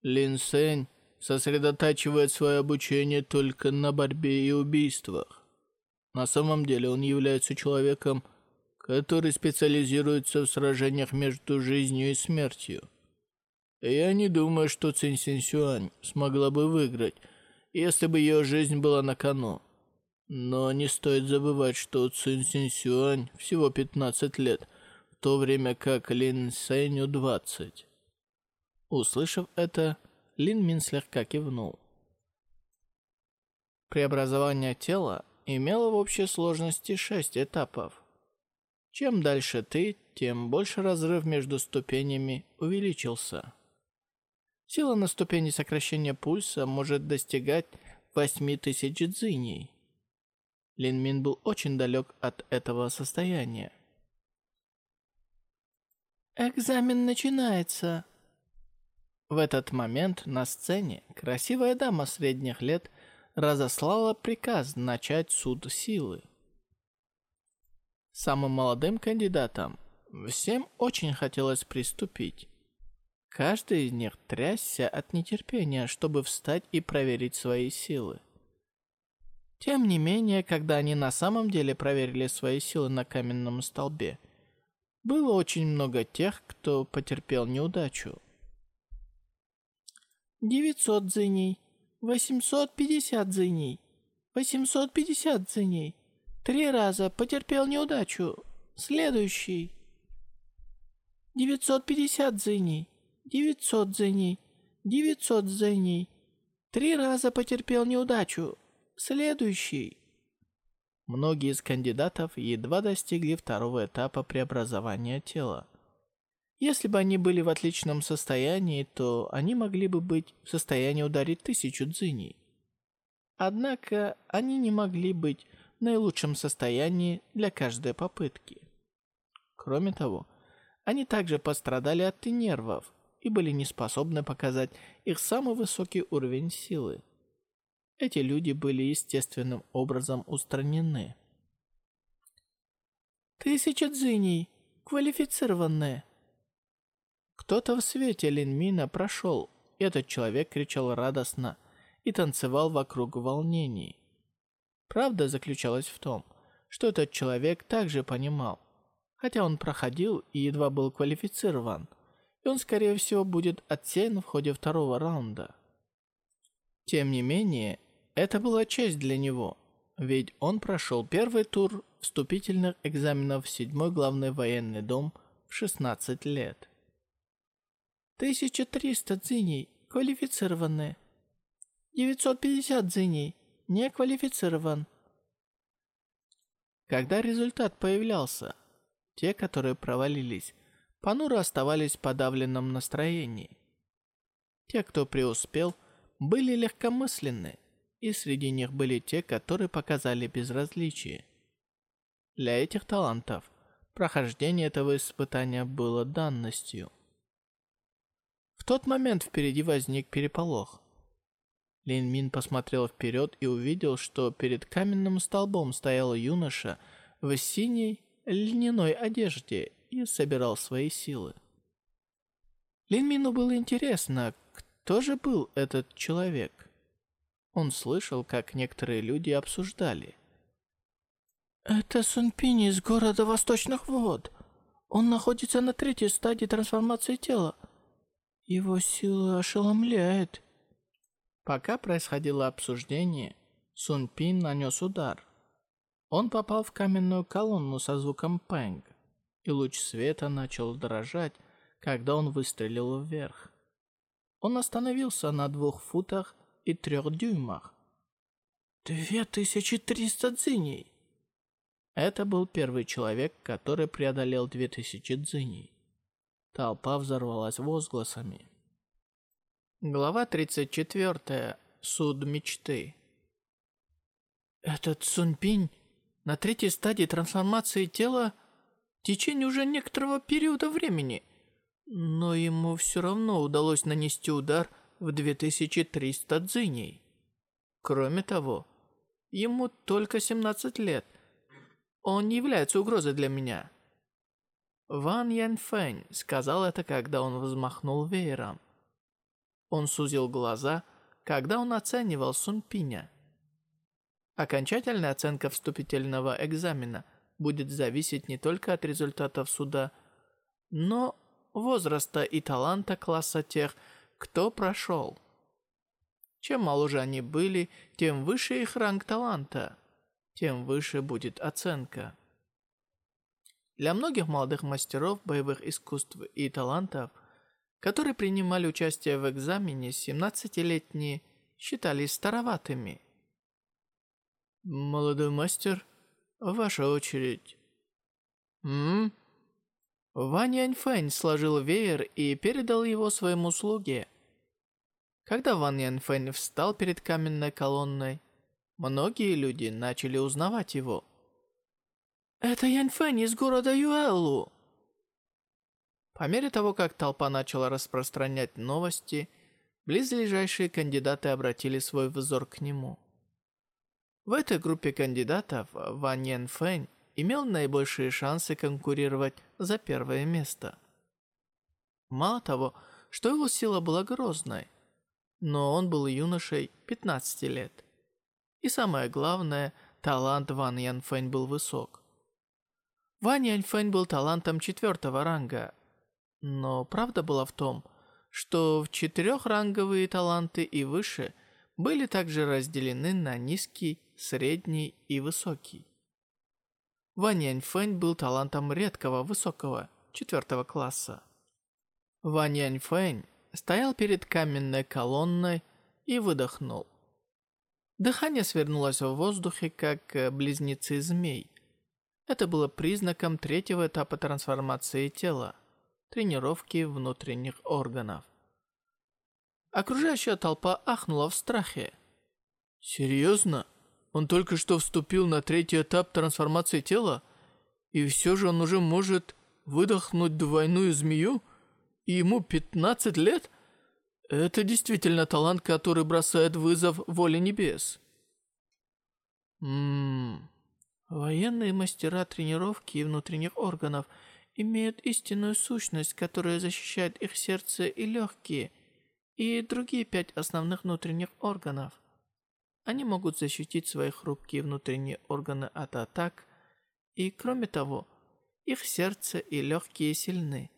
Лин Сень сосредотачивает свое обучение только на борьбе и убийствах. На самом деле он является человеком, который специализируется в сражениях между жизнью и смертью. Я не думаю, что Цинь Син Сюань смогла бы выиграть, если бы ее жизнь была на кону. Но не стоит забывать, что Цинь Син Сюань всего 15 лет, то время как Лин Сэню 20. Услышав это, Лин Мин слегка кивнул. Преобразование тела имело в общей сложности шесть этапов. Чем дальше ты, тем больше разрыв между ступенями увеличился. Сила на ступени сокращения пульса может достигать 8000 дзиней. Лин Мин был очень далек от этого состояния. «Экзамен начинается!» В этот момент на сцене красивая дама средних лет разослала приказ начать суд силы. Самым молодым кандидатам всем очень хотелось приступить. Каждый из них трясся от нетерпения, чтобы встать и проверить свои силы. Тем не менее, когда они на самом деле проверили свои силы на каменном столбе – было очень много тех, кто потерпел неудачу. 900 дзыней, 850 дзыней, 850 дзыней. Три раза потерпел неудачу. Следующий. 950 дзыней, 900 дзыней, 900 дзыней. Три раза потерпел неудачу. Следующий. Многие из кандидатов едва достигли второго этапа преобразования тела. Если бы они были в отличном состоянии, то они могли бы быть в состоянии ударить тысячу дзыней. Однако они не могли быть наилучшем состоянии для каждой попытки. Кроме того, они также пострадали от нервов и были не способны показать их самый высокий уровень силы. эти люди были естественным образом устранены. Тысяча дзиней, квалифицированные. Кто-то в свете Линмина прошел, и этот человек кричал радостно и танцевал вокруг волнений. Правда заключалась в том, что этот человек также понимал, хотя он проходил и едва был квалифицирован, и он, скорее всего, будет отсеян в ходе второго раунда. Тем не менее, это была честь для него, ведь он прошел первый тур вступительных экзаменов в седьмой главный военный дом в 16 лет. 1300 дзиней квалифицированные. 950 дзиней не квалифицирован. Когда результат появлялся, те, которые провалились, понуро оставались в подавленном настроении. Те, кто преуспел, были легкомысленны, и среди них были те, которые показали безразличие. Для этих талантов прохождение этого испытания было данностью. В тот момент впереди возник переполох. Лин Мин посмотрел вперед и увидел, что перед каменным столбом стоял юноша в синей льняной одежде и собирал свои силы. Лин Мину было интересно, кто же был этот человек. Он слышал, как некоторые люди обсуждали. «Это Сунпинь из города Восточных Вод. Он находится на третьей стадии трансформации тела. Его сила ошеломляет. Пока происходило обсуждение, Сун Пин нанес удар. Он попал в каменную колонну со звуком пэнг, и луч света начал дрожать, когда он выстрелил вверх. Он остановился на двух футах и трех дюймах. «Две тысячи триста дзиней!» Это был первый человек, который преодолел две тысячи дзиней. Толпа взорвалась возгласами. Глава 34. Суд мечты. Этот Сунпинь на третьей стадии трансформации тела в течение уже некоторого периода времени, но ему все равно удалось нанести удар в 2300 дзыней. Кроме того, ему только 17 лет. Он не является угрозой для меня. Ван Яньфэнь сказал это, когда он взмахнул веером. Он сузил глаза, когда он оценивал Сунпиня. Окончательная оценка вступительного экзамена будет зависеть не только от результатов суда, но возраста и таланта класса тех, кто прошел. Чем моложе они были, тем выше их ранг таланта, тем выше будет оценка. Для многих молодых мастеров боевых искусств и талантов, которые принимали участие в экзамене, 17-летние считались староватыми. «Молодой мастер, ваша очередь». «М?», Вань Яньфэнь сложил веер и передал его своему слуге. Когда Ван Яньфэнь встал перед каменной колонной, многие люди начали узнавать его. «Это Янь Фэнь из города Юэллу!» По мере того, как толпа начала распространять новости, близлежащие кандидаты обратили свой взор к нему. В этой группе кандидатов Ван Ян Фэнь имел наибольшие шансы конкурировать за первое место. Мало того, что его сила была грозной, но он был юношей 15 лет. И самое главное, талант Ван Ян Фэнь был высок. Ван Яньфэнь был талантом четвертого ранга. Но правда была в том, что в четырехранговые таланты и выше были также разделены на низкий, средний и высокий. Ван Яньфэнь был талантом редкого высокого, четвертого класса. Ван Яньфэнь стоял перед каменной колонной и выдохнул. Дыхание свернулось в воздухе, как близнецы змей. Это было признаком третьего этапа трансформации тела – тренировки внутренних органов. Окружающая толпа ахнула в страхе. «Серьезно? Он только что вступил на третий этап трансформации тела? И все же он уже может выдохнуть двойную змею? И ему 15 лет? Это действительно талант, который бросает вызов воле небес. Ммм... Военные мастера тренировки и внутренних органов имеют истинную сущность, которая защищает их сердце и легкие, и другие пять основных внутренних органов. Они могут защитить свои хрупкие внутренние органы от атак, и кроме того, их сердце и легкие сильны.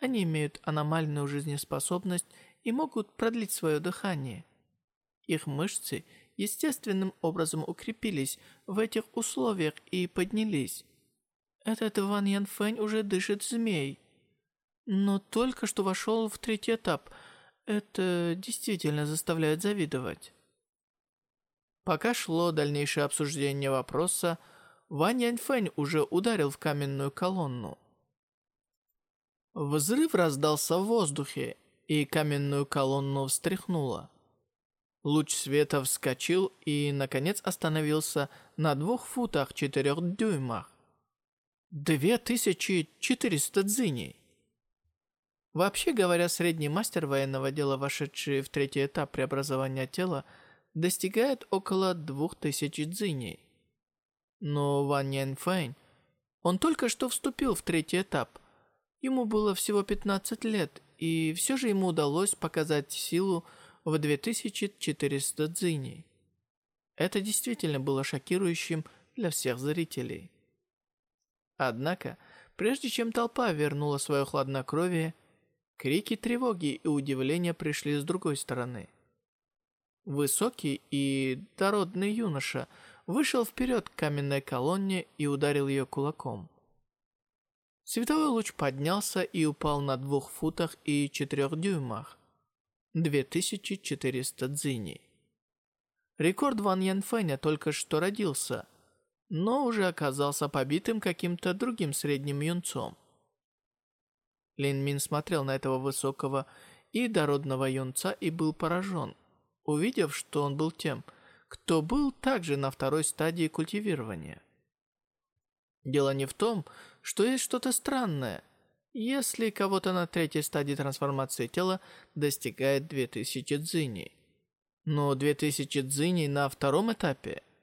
Они имеют аномальную жизнеспособность и могут продлить свое дыхание. Их мышцы – естественным образом укрепились в этих условиях и поднялись. Этот Ван Ян Фэнь уже дышит змей. Но только что вошел в третий этап. Это действительно заставляет завидовать. Пока шло дальнейшее обсуждение вопроса, Ван Ян Фэнь уже ударил в каменную колонну. Взрыв раздался в воздухе, и каменную колонну встряхнуло. Луч света вскочил и, наконец, остановился на двух футах четырех дюймах. Две тысячи четыреста дзиней. Вообще говоря, средний мастер военного дела, вошедший в третий этап преобразования тела, достигает около двух тысяч дзиней. Но Ван Ян Фэнь, он только что вступил в третий этап. Ему было всего 15 лет, и все же ему удалось показать силу, в 2400 дзиней. Это действительно было шокирующим для всех зрителей. Однако, прежде чем толпа вернула свое хладнокровие, крики тревоги и удивления пришли с другой стороны. Высокий и дородный юноша вышел вперед к каменной колонне и ударил ее кулаком. Световой луч поднялся и упал на двух футах и четырех дюймах. 2400 дзиней. Рекорд Ван Янфэня только что родился, но уже оказался побитым каким-то другим средним юнцом. Лин Мин смотрел на этого высокого и дородного юнца и был поражен, увидев, что он был тем, кто был также на второй стадии культивирования. Дело не в том, что есть что-то странное – если кого-то на третьей стадии трансформации тела достигает 2000 дзиней. Но 2000 дзиней на втором этапе –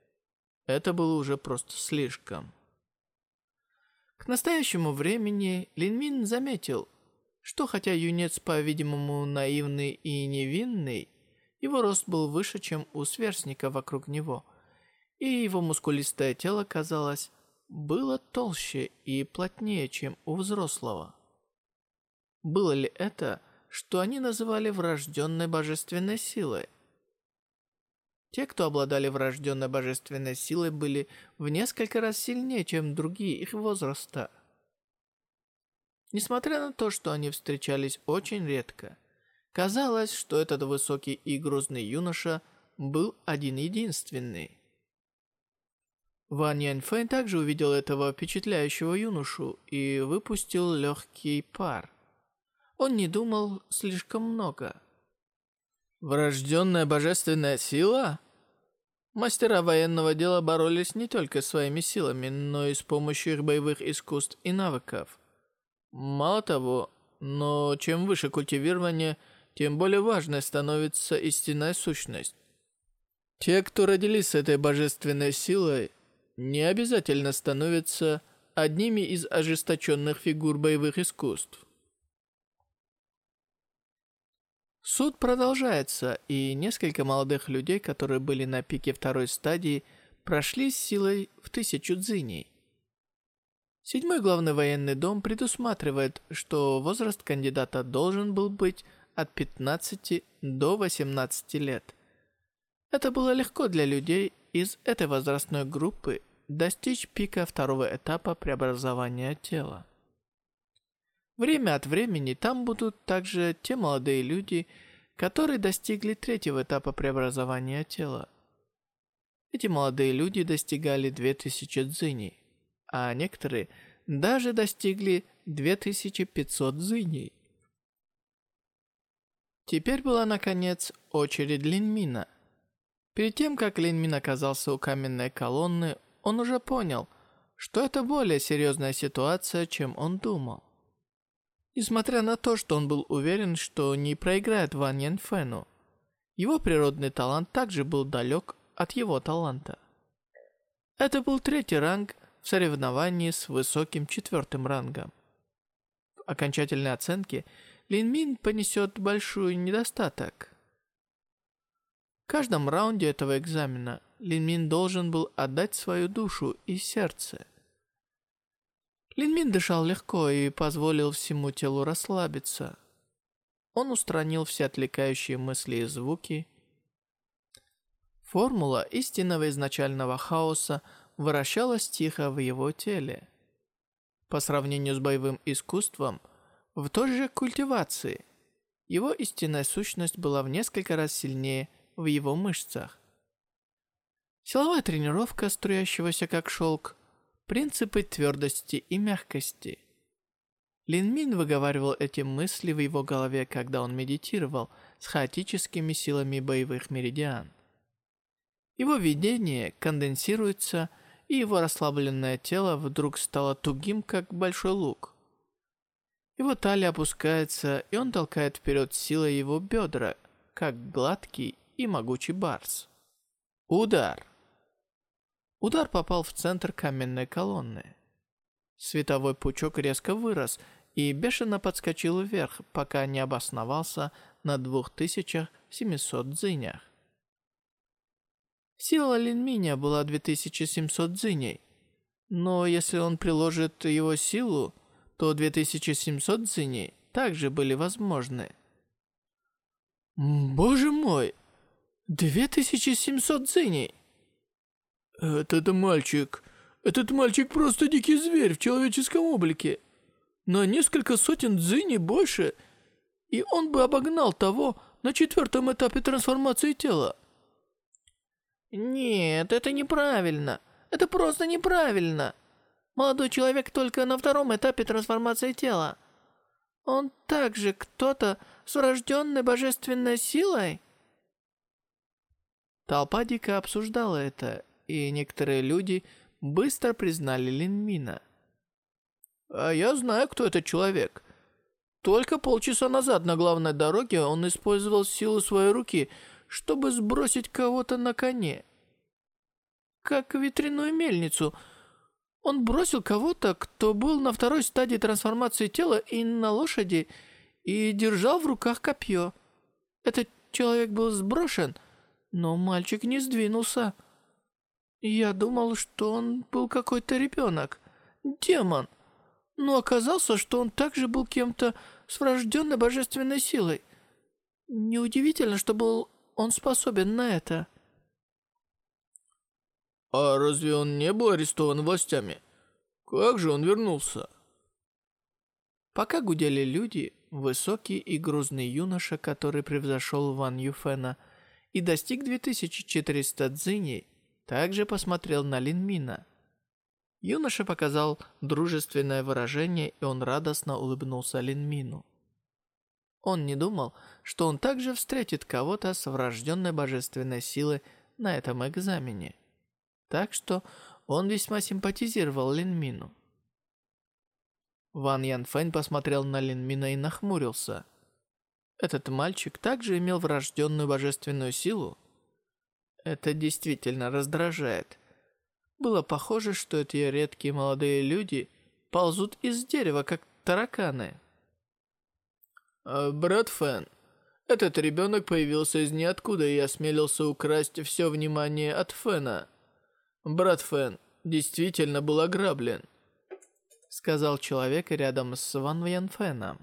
это было уже просто слишком. К настоящему времени Линмин заметил, что хотя юнец, по-видимому, наивный и невинный, его рост был выше, чем у сверстника вокруг него, и его мускулистое тело, казалось, было толще и плотнее, чем у взрослого. Было ли это, что они называли врожденной божественной силой? Те, кто обладали врожденной божественной силой, были в несколько раз сильнее, чем другие их возраста. Несмотря на то, что они встречались очень редко, казалось, что этот высокий и грузный юноша был один-единственный. Ван Яньфэн также увидел этого впечатляющего юношу и выпустил легкий пар. Он не думал слишком много. Врожденная божественная сила? Мастера военного дела боролись не только своими силами, но и с помощью их боевых искусств и навыков. Мало того, но чем выше культивирование, тем более важной становится истинная сущность. Те, кто родились с этой божественной силой, не обязательно становятся одними из ожесточенных фигур боевых искусств. Суд продолжается, и несколько молодых людей, которые были на пике второй стадии, прошли с силой в тысячу дзиней. Седьмой главный военный дом предусматривает, что возраст кандидата должен был быть от 15 до 18 лет. Это было легко для людей из этой возрастной группы достичь пика второго этапа преобразования тела. Время от времени там будут также те молодые люди, которые достигли третьего этапа преобразования тела. Эти молодые люди достигали 2000 дзыней, а некоторые даже достигли 2500 дзыней. Теперь была, наконец, очередь Линмина. Перед тем, как Линмин оказался у каменной колонны, он уже понял, что это более серьезная ситуация, чем он думал. Несмотря на то, что он был уверен, что не проиграет Ван Янфену, его природный талант также был далек от его таланта. Это был третий ранг в соревновании с высоким четвертым рангом. В окончательной оценке Лин Мин понесет большой недостаток. В каждом раунде этого экзамена Лин Мин должен был отдать свою душу и сердце. Лин Мин дышал легко и позволил всему телу расслабиться. Он устранил все отвлекающие мысли и звуки. Формула истинного изначального хаоса вращалась тихо в его теле. По сравнению с боевым искусством, в той же культивации, его истинная сущность была в несколько раз сильнее в его мышцах. Силовая тренировка, струящегося как шелк, принципы твердости и мягкости. Лин Мин выговаривал эти мысли в его голове, когда он медитировал с хаотическими силами боевых меридиан. Его видение конденсируется, и его расслабленное тело вдруг стало тугим, как большой лук. Его талия опускается, и он толкает вперед силой его бедра, как гладкий и могучий барс. Удар! Удар попал в центр каменной колонны. Световой пучок резко вырос и бешено подскочил вверх, пока не обосновался на 2700 дзынях. Сила Линминя была 2700 дзыней, но если он приложит его силу, то 2700 дзыней также были возможны. Боже мой! 2700 дзыней! «Этот мальчик... Этот мальчик просто дикий зверь в человеческом облике. На несколько сотен дзыней больше, и он бы обогнал того на четвертом этапе трансформации тела». «Нет, это неправильно. Это просто неправильно. Молодой человек только на втором этапе трансформации тела. Он также кто-то с врожденной божественной силой?» Толпа дико обсуждала это, и некоторые люди быстро признали Линмина. «А я знаю, кто этот человек. Только полчаса назад на главной дороге он использовал силу своей руки, чтобы сбросить кого-то на коне. Как ветряную мельницу. Он бросил кого-то, кто был на второй стадии трансформации тела и на лошади, и держал в руках копье. Этот человек был сброшен, но мальчик не сдвинулся». Я думал, что он был какой-то ребенок, демон. Но оказался, что он также был кем-то с врожденной божественной силой. Неудивительно, что был он способен на это. А разве он не был арестован властями? Как же он вернулся? Пока гудели люди, высокий и грузный юноша, который превзошел Ван Юфена и достиг 2400 дзыней, также посмотрел на Линмина. Юноша показал дружественное выражение, и он радостно улыбнулся Линмину. Он не думал, что он также встретит кого-то с врожденной божественной силой на этом экзамене. Так что он весьма симпатизировал Линмину. Ван Ян Фэнь посмотрел на Линмина и нахмурился. Этот мальчик также имел врожденную божественную силу? Это действительно раздражает. Было похоже, что эти редкие молодые люди ползут из дерева, как тараканы. А, «Брат Фэн, этот ребенок появился из ниоткуда и осмелился украсть все внимание от Фэна. Брат Фэн действительно был ограблен», — сказал человек рядом с Ван Ян Фэном.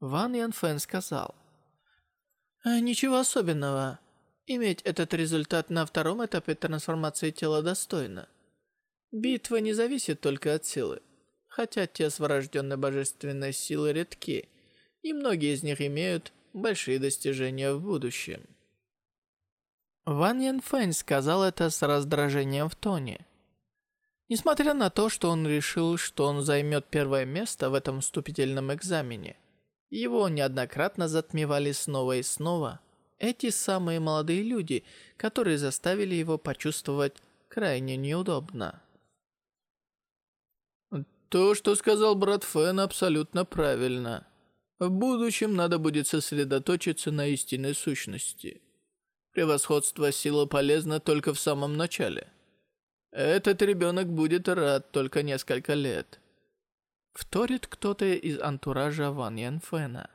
Ван Ян Фэн сказал, «А, «Ничего особенного. Иметь этот результат на втором этапе трансформации тела достойно. Битва не зависит только от силы. Хотя те с врожденной божественной силой редки, и многие из них имеют большие достижения в будущем. Ван Ян Фэнь сказал это с раздражением в тоне. Несмотря на то, что он решил, что он займет первое место в этом вступительном экзамене, его неоднократно затмевали снова и снова – эти самые молодые люди, которые заставили его почувствовать крайне неудобно. То, что сказал брат Фэн, абсолютно правильно. В будущем надо будет сосредоточиться на истинной сущности. Превосходство силы полезно только в самом начале. Этот ребенок будет рад только несколько лет. Вторит кто-то из антуража Ван Ян Фэна.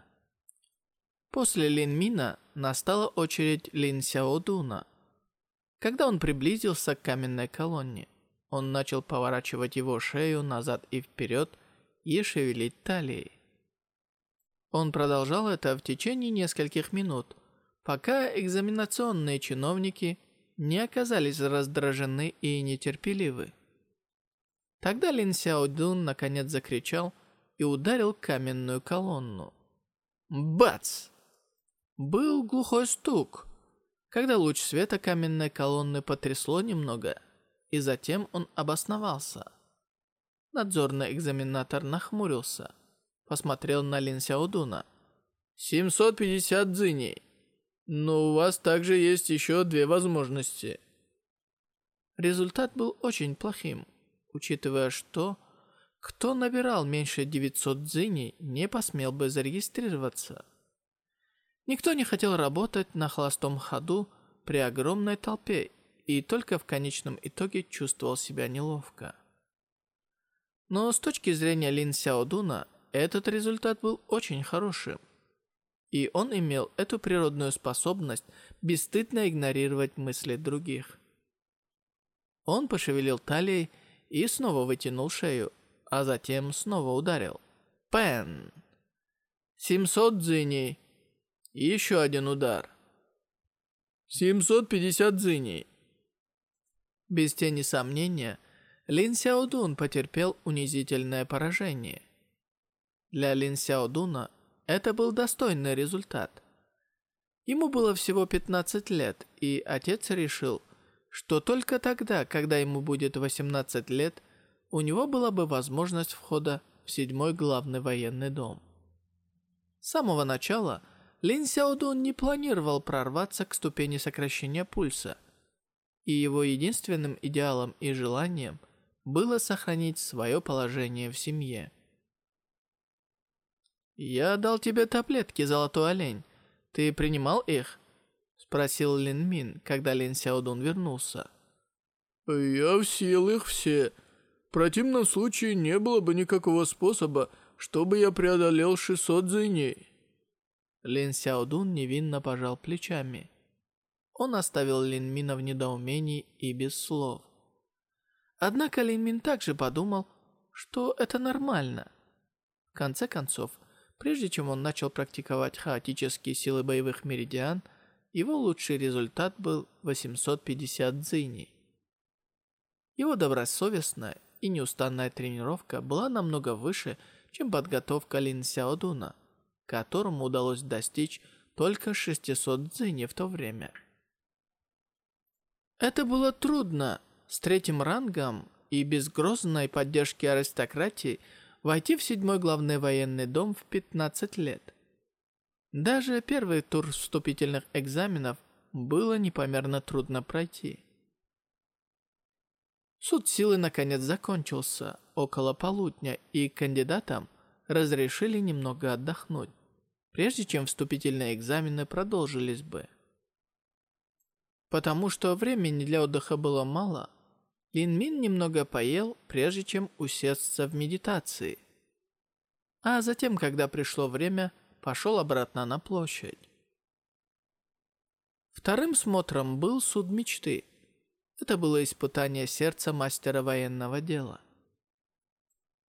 После Лин Мина настала очередь Лин Сяодуна. Когда он приблизился к каменной колонне, он начал поворачивать его шею назад и вперед и шевелить талией. Он продолжал это в течение нескольких минут, пока экзаменационные чиновники не оказались раздражены и нетерпеливы. Тогда Лин Сяодун наконец закричал и ударил каменную колонну. Бац! Был глухой стук, когда луч света каменной колонны потрясло немного, и затем он обосновался. Надзорный экзаменатор нахмурился, посмотрел на Лин Сяодуна. «750 дзыней, но у вас также есть еще две возможности». Результат был очень плохим, учитывая, что кто набирал меньше 900 дзыней, не посмел бы зарегистрироваться. Никто не хотел работать на холостом ходу при огромной толпе и только в конечном итоге чувствовал себя неловко. Но с точки зрения Лин Сяодуна, этот результат был очень хорошим. И он имел эту природную способность бесстыдно игнорировать мысли других. Он пошевелил талией и снова вытянул шею, а затем снова ударил. Пен! 700 дзыней. Еще один удар. 750 дзыней. Без тени сомнения, Лин Сяодун потерпел унизительное поражение. Для Лин Сяодуна это был достойный результат. Ему было всего 15 лет, и отец решил, что только тогда, когда ему будет 18 лет, у него была бы возможность входа в седьмой главный военный дом. С самого начала – Лин Сяодун не планировал прорваться к ступени сокращения пульса, и его единственным идеалом и желанием было сохранить свое положение в семье. «Я дал тебе таблетки, золотой олень. Ты принимал их?» Спросил Лин Мин, когда Лин Сяодун вернулся. «Я всел их все. В противном случае не было бы никакого способа, чтобы я преодолел 600 зеней». Лин Сяодун невинно пожал плечами. Он оставил Лин Мина в недоумении и без слов. Однако Лин Мин также подумал, что это нормально. В конце концов, прежде чем он начал практиковать хаотические силы боевых меридиан, его лучший результат был 850 дзиней. Его добросовестная и неустанная тренировка была намного выше, чем подготовка Лин Сяодуна – которому удалось достичь только 600 дзыни в то время. Это было трудно с третьим рангом и без грозной поддержки аристократии войти в седьмой главный военный дом в 15 лет. Даже первый тур вступительных экзаменов было непомерно трудно пройти. Суд силы наконец закончился около полудня, и кандидатам разрешили немного отдохнуть, прежде чем вступительные экзамены продолжились бы. Потому что времени для отдыха было мало, Лин Мин немного поел, прежде чем усесться в медитации. А затем, когда пришло время, пошел обратно на площадь. Вторым смотром был суд мечты. Это было испытание сердца мастера военного дела.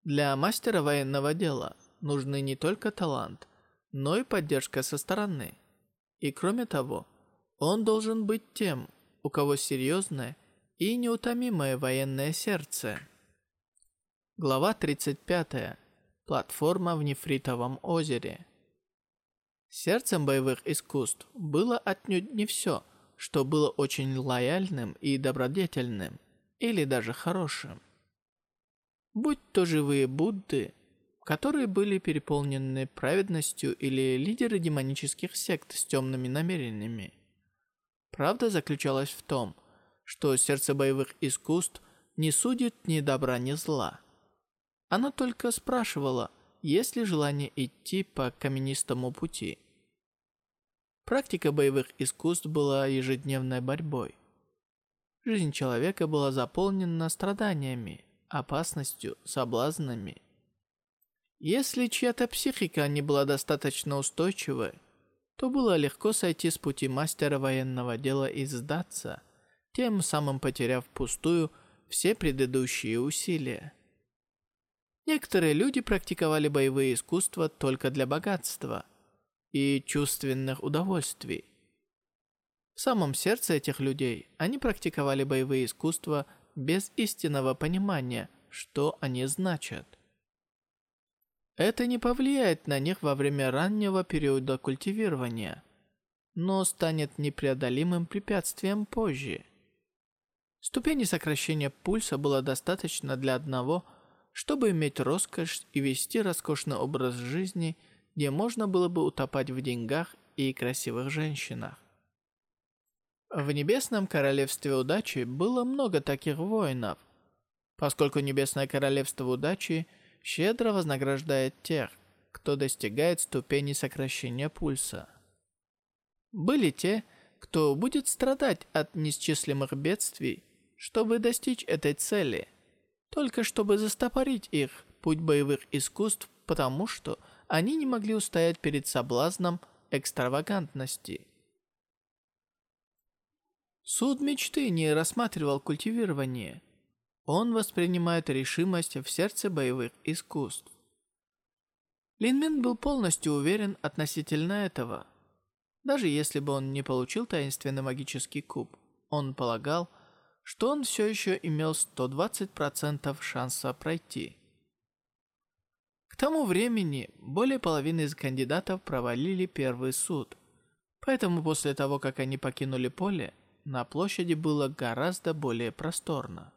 Для мастера военного дела нужны не только талант, но и поддержка со стороны. И кроме того, он должен быть тем, у кого серьезное и неутомимое военное сердце. Глава 35. Платформа в Нефритовом озере. Сердцем боевых искусств было отнюдь не все, что было очень лояльным и добродетельным, или даже хорошим будь то живые Будды, которые были переполнены праведностью или лидеры демонических сект с темными намерениями. Правда заключалась в том, что сердце боевых искусств не судит ни добра, ни зла. Она только спрашивала, есть ли желание идти по каменистому пути. Практика боевых искусств была ежедневной борьбой. Жизнь человека была заполнена страданиями, опасностью, соблазнами. Если чья-то психика не была достаточно устойчивой, то было легко сойти с пути мастера военного дела и сдаться, тем самым потеряв пустую все предыдущие усилия. Некоторые люди практиковали боевые искусства только для богатства – и чувственных удовольствий. В самом сердце этих людей они практиковали боевые искусства без истинного понимания, что они значат. Это не повлияет на них во время раннего периода культивирования, но станет непреодолимым препятствием позже. Ступени сокращения пульса было достаточно для одного, чтобы иметь роскошь и вести роскошный образ жизни – где можно было бы утопать в деньгах и красивых женщинах. В Небесном Королевстве Удачи было много таких воинов, поскольку Небесное Королевство Удачи щедро вознаграждает тех, кто достигает ступени сокращения пульса. Были те, кто будет страдать от несчислимых бедствий, чтобы достичь этой цели, только чтобы застопорить их путь боевых искусств, потому что – они не могли устоять перед соблазном экстравагантности. Суд мечты не рассматривал культивирование. Он воспринимает решимость в сердце боевых искусств. Линмен был полностью уверен относительно этого. Даже если бы он не получил таинственный магический куб, он полагал, что он все еще имел 120% шанса пройти. К тому времени более половины из кандидатов провалили первый суд. Поэтому после того, как они покинули поле, на площади было гораздо более просторно.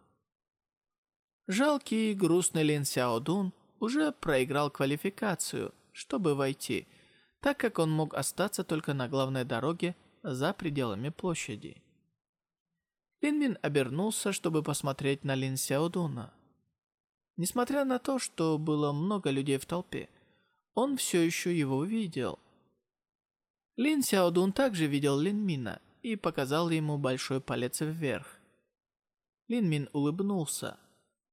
Жалкий и грустный Лин Сяодун уже проиграл квалификацию, чтобы войти, так как он мог остаться только на главной дороге за пределами площади. Лин Мин обернулся, чтобы посмотреть на Лин Сяодуна. Несмотря на то, что было много людей в толпе, он все еще его видел. Лин Сяодун также видел Лин Мина и показал ему большой палец вверх. Лин Мин улыбнулся.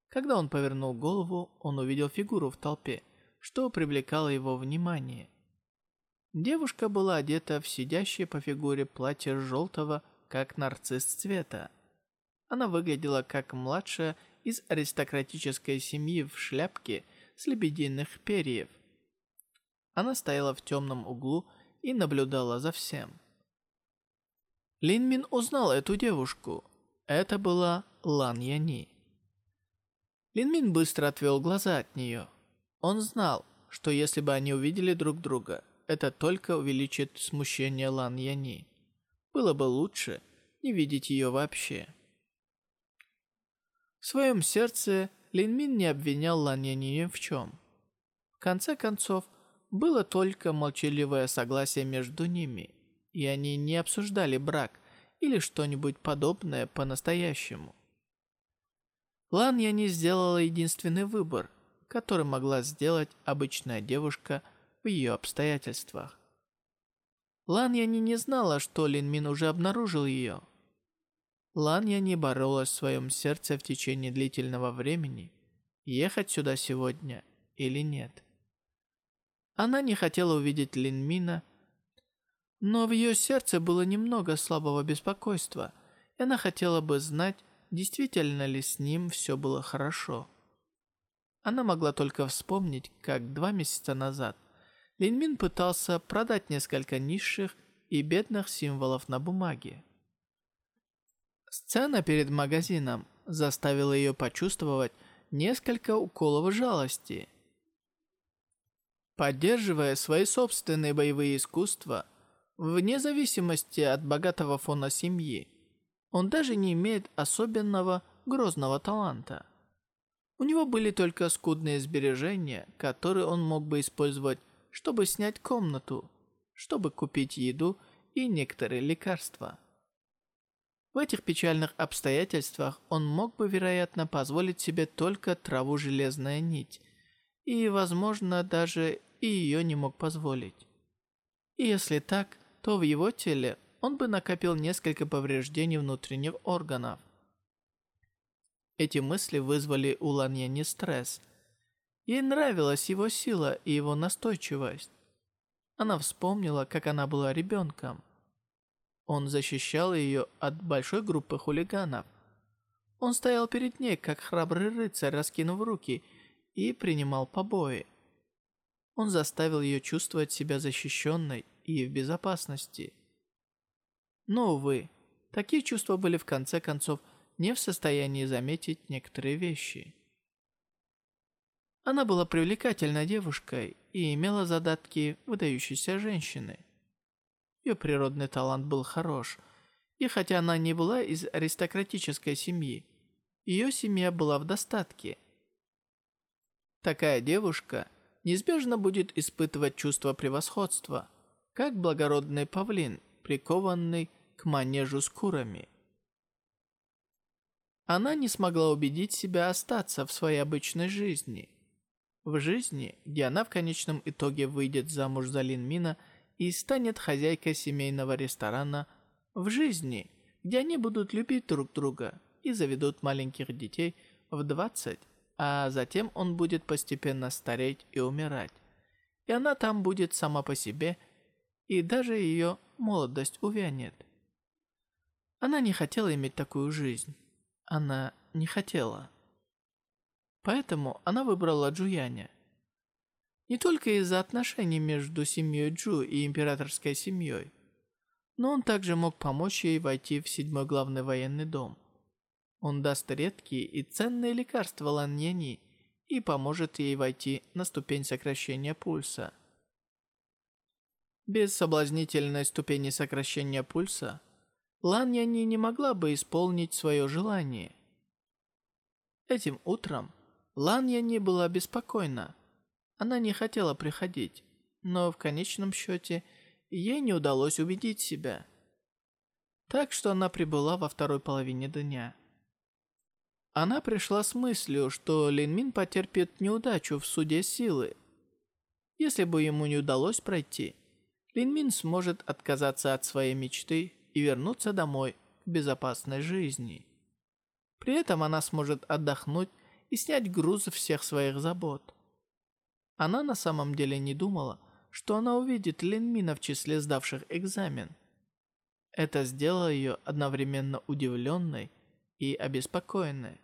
Когда он повернул голову, он увидел фигуру в толпе, что привлекало его внимание. Девушка была одета в сидящее по фигуре платье желтого, как нарцисс цвета. Она выглядела как младшая из аристократической семьи в шляпке с лебединых перьев. Она стояла в темном углу и наблюдала за всем. Лин Мин узнал эту девушку. Это была Лан Яни. Лин Мин быстро отвел глаза от нее. Он знал, что если бы они увидели друг друга, это только увеличит смущение Лан Яни. Было бы лучше не видеть ее вообще. В своем сердце Лин Мин не обвинял Лан Яни ни в чем. В конце концов, было только молчаливое согласие между ними, и они не обсуждали брак или что-нибудь подобное по-настоящему. Лан Яни сделала единственный выбор, который могла сделать обычная девушка в ее обстоятельствах. Лан Яни не знала, что Лин Мин уже обнаружил ее – Ланья не боролась в своем сердце в течение длительного времени, ехать сюда сегодня или нет. Она не хотела увидеть Линмина, но в ее сердце было немного слабого беспокойства, и она хотела бы знать, действительно ли с ним все было хорошо. Она могла только вспомнить, как два месяца назад Линмин пытался продать несколько низших и бедных символов на бумаге. Сцена перед магазином заставила ее почувствовать несколько уколов жалости. Поддерживая свои собственные боевые искусства, вне зависимости от богатого фона семьи, он даже не имеет особенного грозного таланта. У него были только скудные сбережения, которые он мог бы использовать, чтобы снять комнату, чтобы купить еду и некоторые лекарства. В этих печальных обстоятельствах он мог бы, вероятно, позволить себе только траву «Железная нить» и, возможно, даже и ее не мог позволить. И если так, то в его теле он бы накопил несколько повреждений внутренних органов. Эти мысли вызвали у Ланьяни стресс. Ей нравилась его сила и его настойчивость. Она вспомнила, как она была ребенком. Он защищал ее от большой группы хулиганов. Он стоял перед ней, как храбрый рыцарь, раскинув руки, и принимал побои. Он заставил ее чувствовать себя защищенной и в безопасности. Но, увы, такие чувства были в конце концов не в состоянии заметить некоторые вещи. Она была привлекательной девушкой и имела задатки выдающейся женщины. Ее природный талант был хорош, и хотя она не была из аристократической семьи, ее семья была в достатке. Такая девушка неизбежно будет испытывать чувство превосходства, как благородный павлин, прикованный к манежу с курами. Она не смогла убедить себя остаться в своей обычной жизни. В жизни, где она в конечном итоге выйдет замуж за Лин Мина и станет хозяйкой семейного ресторана. В жизни, где они будут любить друг друга и заведут маленьких детей в 20, а затем он будет постепенно стареть и умирать. И она там будет сама по себе, и даже ее молодость увянет. Она не хотела иметь такую жизнь. Она не хотела. Поэтому она выбрала Джуяня. Не только из-за отношений между семьей Джу и императорской семьей, но он также мог помочь ей войти в седьмой главный военный дом. Он даст редкие и ценные лекарства Ланьяни и поможет ей войти на ступень сокращения пульса. Без соблазнительной ступени сокращения пульса Лан Яни не могла бы исполнить свое желание. Этим утром Лан Яни была беспокойна. Она не хотела приходить, но в конечном счете ей не удалось убедить себя. Так что она прибыла во второй половине дня. Она пришла с мыслью, что Лин Мин потерпит неудачу в суде силы. Если бы ему не удалось пройти, Лин Мин сможет отказаться от своей мечты и вернуться домой к безопасной жизни. При этом она сможет отдохнуть и снять груз всех своих забот. Она на самом деле не думала, что она увидит Линмина в числе сдавших экзамен. Это сделало ее одновременно удивленной и обеспокоенной.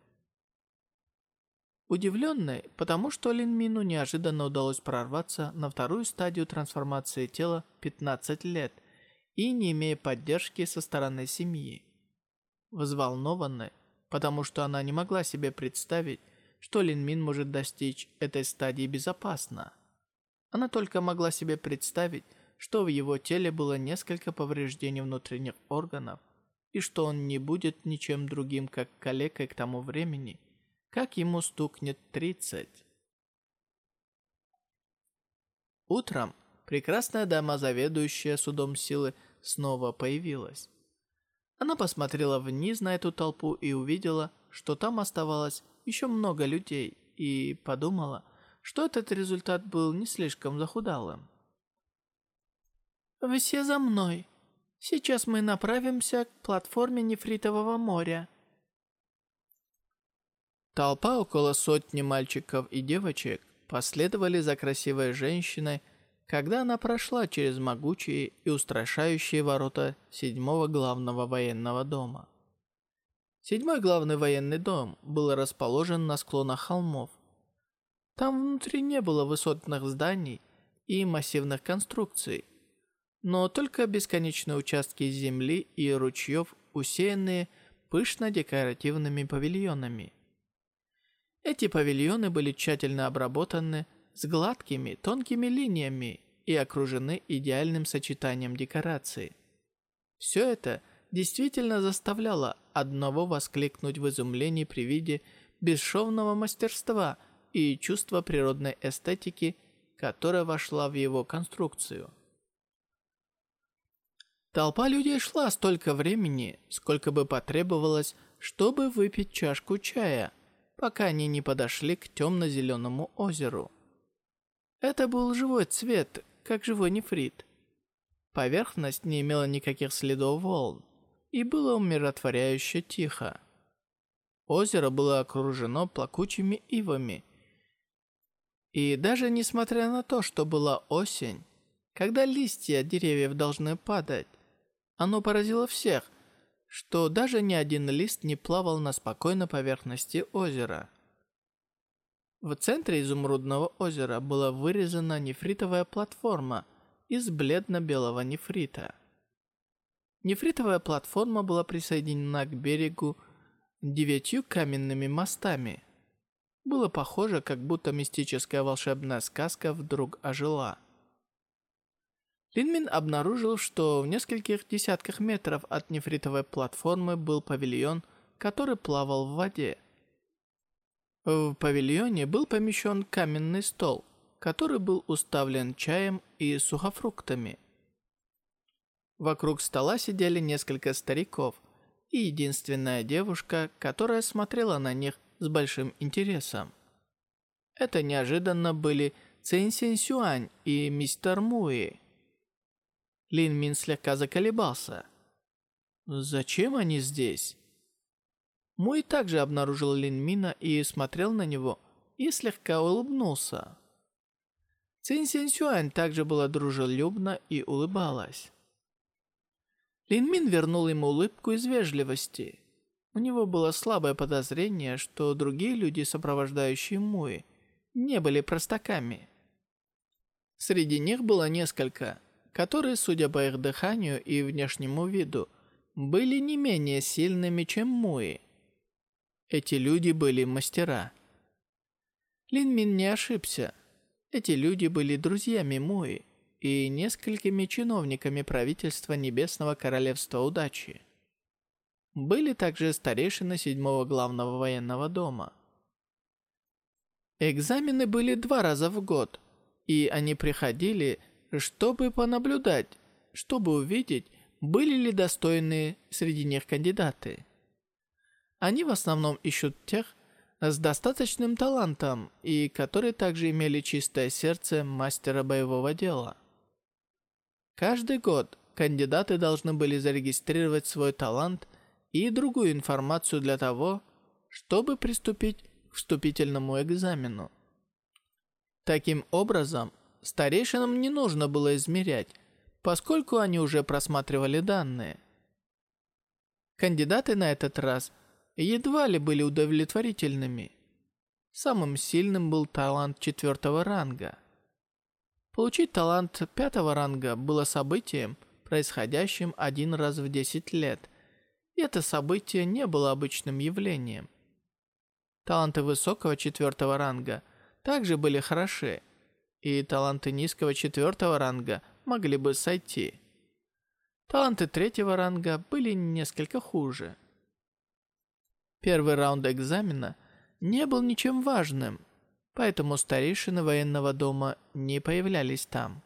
Удивленной, потому что Линмину неожиданно удалось прорваться на вторую стадию трансформации тела 15 лет и не имея поддержки со стороны семьи. Взволнованная, потому что она не могла себе представить, что Лин Мин может достичь этой стадии безопасно. Она только могла себе представить, что в его теле было несколько повреждений внутренних органов, и что он не будет ничем другим, как калекой к тому времени, как ему стукнет 30. Утром прекрасная дама, заведующая судом силы, снова появилась. Она посмотрела вниз на эту толпу и увидела, что там оставалось еще много людей, и подумала, что этот результат был не слишком захудалым. «Все за мной. Сейчас мы направимся к платформе Нефритового моря». Толпа около сотни мальчиков и девочек последовали за красивой женщиной, когда она прошла через могучие и устрашающие ворота седьмого главного военного дома. Седьмой главный военный дом был расположен на склонах холмов. Там внутри не было высотных зданий и массивных конструкций, но только бесконечные участки земли и ручьев, усеянные пышно-декоративными павильонами. Эти павильоны были тщательно обработаны с гладкими, тонкими линиями и окружены идеальным сочетанием декораций. Все это действительно заставляло одного воскликнуть в изумлении при виде бесшовного мастерства и чувства природной эстетики, которая вошла в его конструкцию. Толпа людей шла столько времени, сколько бы потребовалось, чтобы выпить чашку чая, пока они не подошли к темно-зеленому озеру. Это был живой цвет, как живой нефрит. Поверхность не имела никаких следов волн и было умиротворяюще тихо. Озеро было окружено плакучими ивами. И даже несмотря на то, что была осень, когда листья деревьев должны падать, оно поразило всех, что даже ни один лист не плавал на спокойной поверхности озера. В центре изумрудного озера была вырезана нефритовая платформа из бледно-белого нефрита. Нефритовая платформа была присоединена к берегу девятью каменными мостами. Было похоже, как будто мистическая волшебная сказка вдруг ожила. Линмин обнаружил, что в нескольких десятках метров от нефритовой платформы был павильон, который плавал в воде. В павильоне был помещен каменный стол, который был уставлен чаем и сухофруктами. Вокруг стола сидели несколько стариков и единственная девушка, которая смотрела на них с большим интересом. Это неожиданно были Цинь Синь Сюань и мистер Муи. Лин Мин слегка заколебался. «Зачем они здесь?» Муи также обнаружил Лин Мина и смотрел на него, и слегка улыбнулся. Цинь Синь Сюань также была дружелюбна и улыбалась. Лин Мин вернул ему улыбку из вежливости. У него было слабое подозрение, что другие люди, сопровождающие Муи, не были простаками. Среди них было несколько, которые, судя по их дыханию и внешнему виду, были не менее сильными, чем Муи. Эти люди были мастера. Лин Мин не ошибся. Эти люди были друзьями Муи и несколькими чиновниками правительства Небесного Королевства Удачи. Были также старейшины седьмого главного военного дома. Экзамены были два раза в год, и они приходили, чтобы понаблюдать, чтобы увидеть, были ли достойные среди них кандидаты. Они в основном ищут тех с достаточным талантом и которые также имели чистое сердце мастера боевого дела. Каждый год кандидаты должны были зарегистрировать свой талант и другую информацию для того, чтобы приступить к вступительному экзамену. Таким образом, старейшинам не нужно было измерять, поскольку они уже просматривали данные. Кандидаты на этот раз едва ли были удовлетворительными. Самым сильным был талант четвертого ранга. Получить талант пятого ранга было событием, происходящим один раз в 10 лет. И это событие не было обычным явлением. Таланты высокого четвертого ранга также были хороши, и таланты низкого четвертого ранга могли бы сойти. Таланты третьего ранга были несколько хуже. Первый раунд экзамена не был ничем важным, поэтому старейшины военного дома не появлялись там.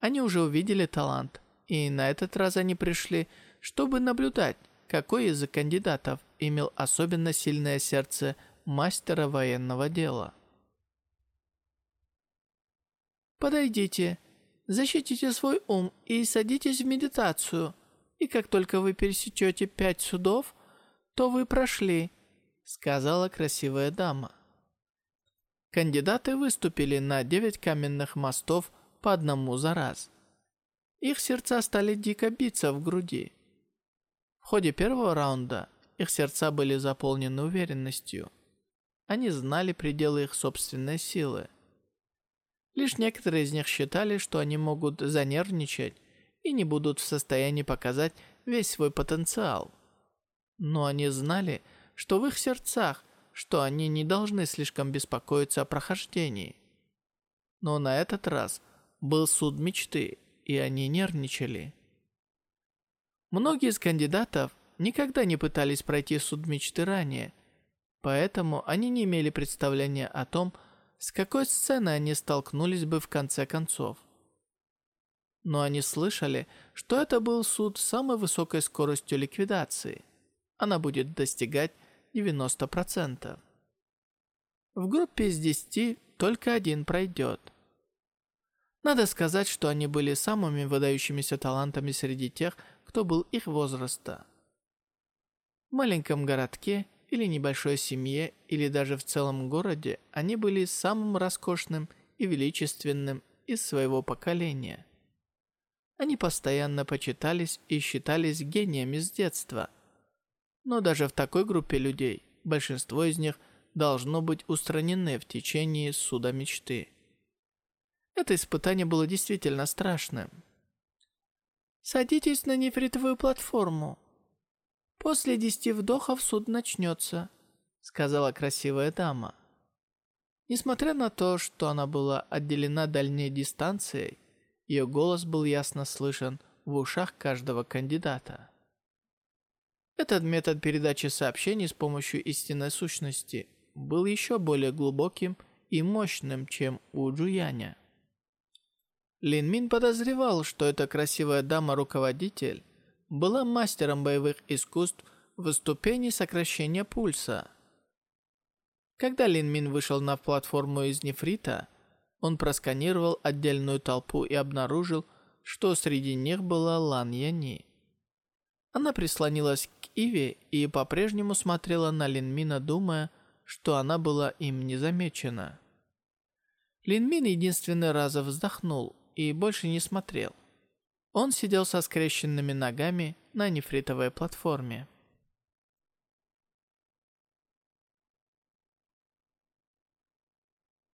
Они уже увидели талант, и на этот раз они пришли, чтобы наблюдать, какой из кандидатов имел особенно сильное сердце мастера военного дела. Подойдите, защитите свой ум и садитесь в медитацию, и как только вы пересечете пять судов – то вы прошли», — сказала красивая дама. Кандидаты выступили на девять каменных мостов по одному за раз. Их сердца стали дико биться в груди. В ходе первого раунда их сердца были заполнены уверенностью. Они знали пределы их собственной силы. Лишь некоторые из них считали, что они могут занервничать и не будут в состоянии показать весь свой потенциал. Но они знали, что в их сердцах, что они не должны слишком беспокоиться о прохождении. Но на этот раз был суд мечты, и они нервничали. Многие из кандидатов никогда не пытались пройти суд мечты ранее, поэтому они не имели представления о том, с какой сценой они столкнулись бы в конце концов. Но они слышали, что это был суд с самой высокой скоростью ликвидации – она будет достигать 90%. В группе из 10 только один пройдет. Надо сказать, что они были самыми выдающимися талантами среди тех, кто был их возраста. В маленьком городке или небольшой семье, или даже в целом городе, они были самым роскошным и величественным из своего поколения. Они постоянно почитались и считались гениями с детства. Но даже в такой группе людей, большинство из них должно быть устранены в течение суда мечты. Это испытание было действительно страшным. «Садитесь на нефритовую платформу. После десяти вдохов суд начнется», — сказала красивая дама. Несмотря на то, что она была отделена дальней дистанцией, ее голос был ясно слышен в ушах каждого кандидата. Этот метод передачи сообщений с помощью истинной сущности был еще более глубоким и мощным, чем у Джуяня. Лин Мин подозревал, что эта красивая дама-руководитель была мастером боевых искусств в ступени сокращения пульса. Когда Лин Мин вышел на платформу из нефрита, он просканировал отдельную толпу и обнаружил, что среди них была Лан Яни. Она прислонилась к Иве и по-прежнему смотрела на Лин Мина, думая, что она была им не замечена. Лин Мин единственный раз вздохнул и больше не смотрел. Он сидел со скрещенными ногами на нефритовой платформе.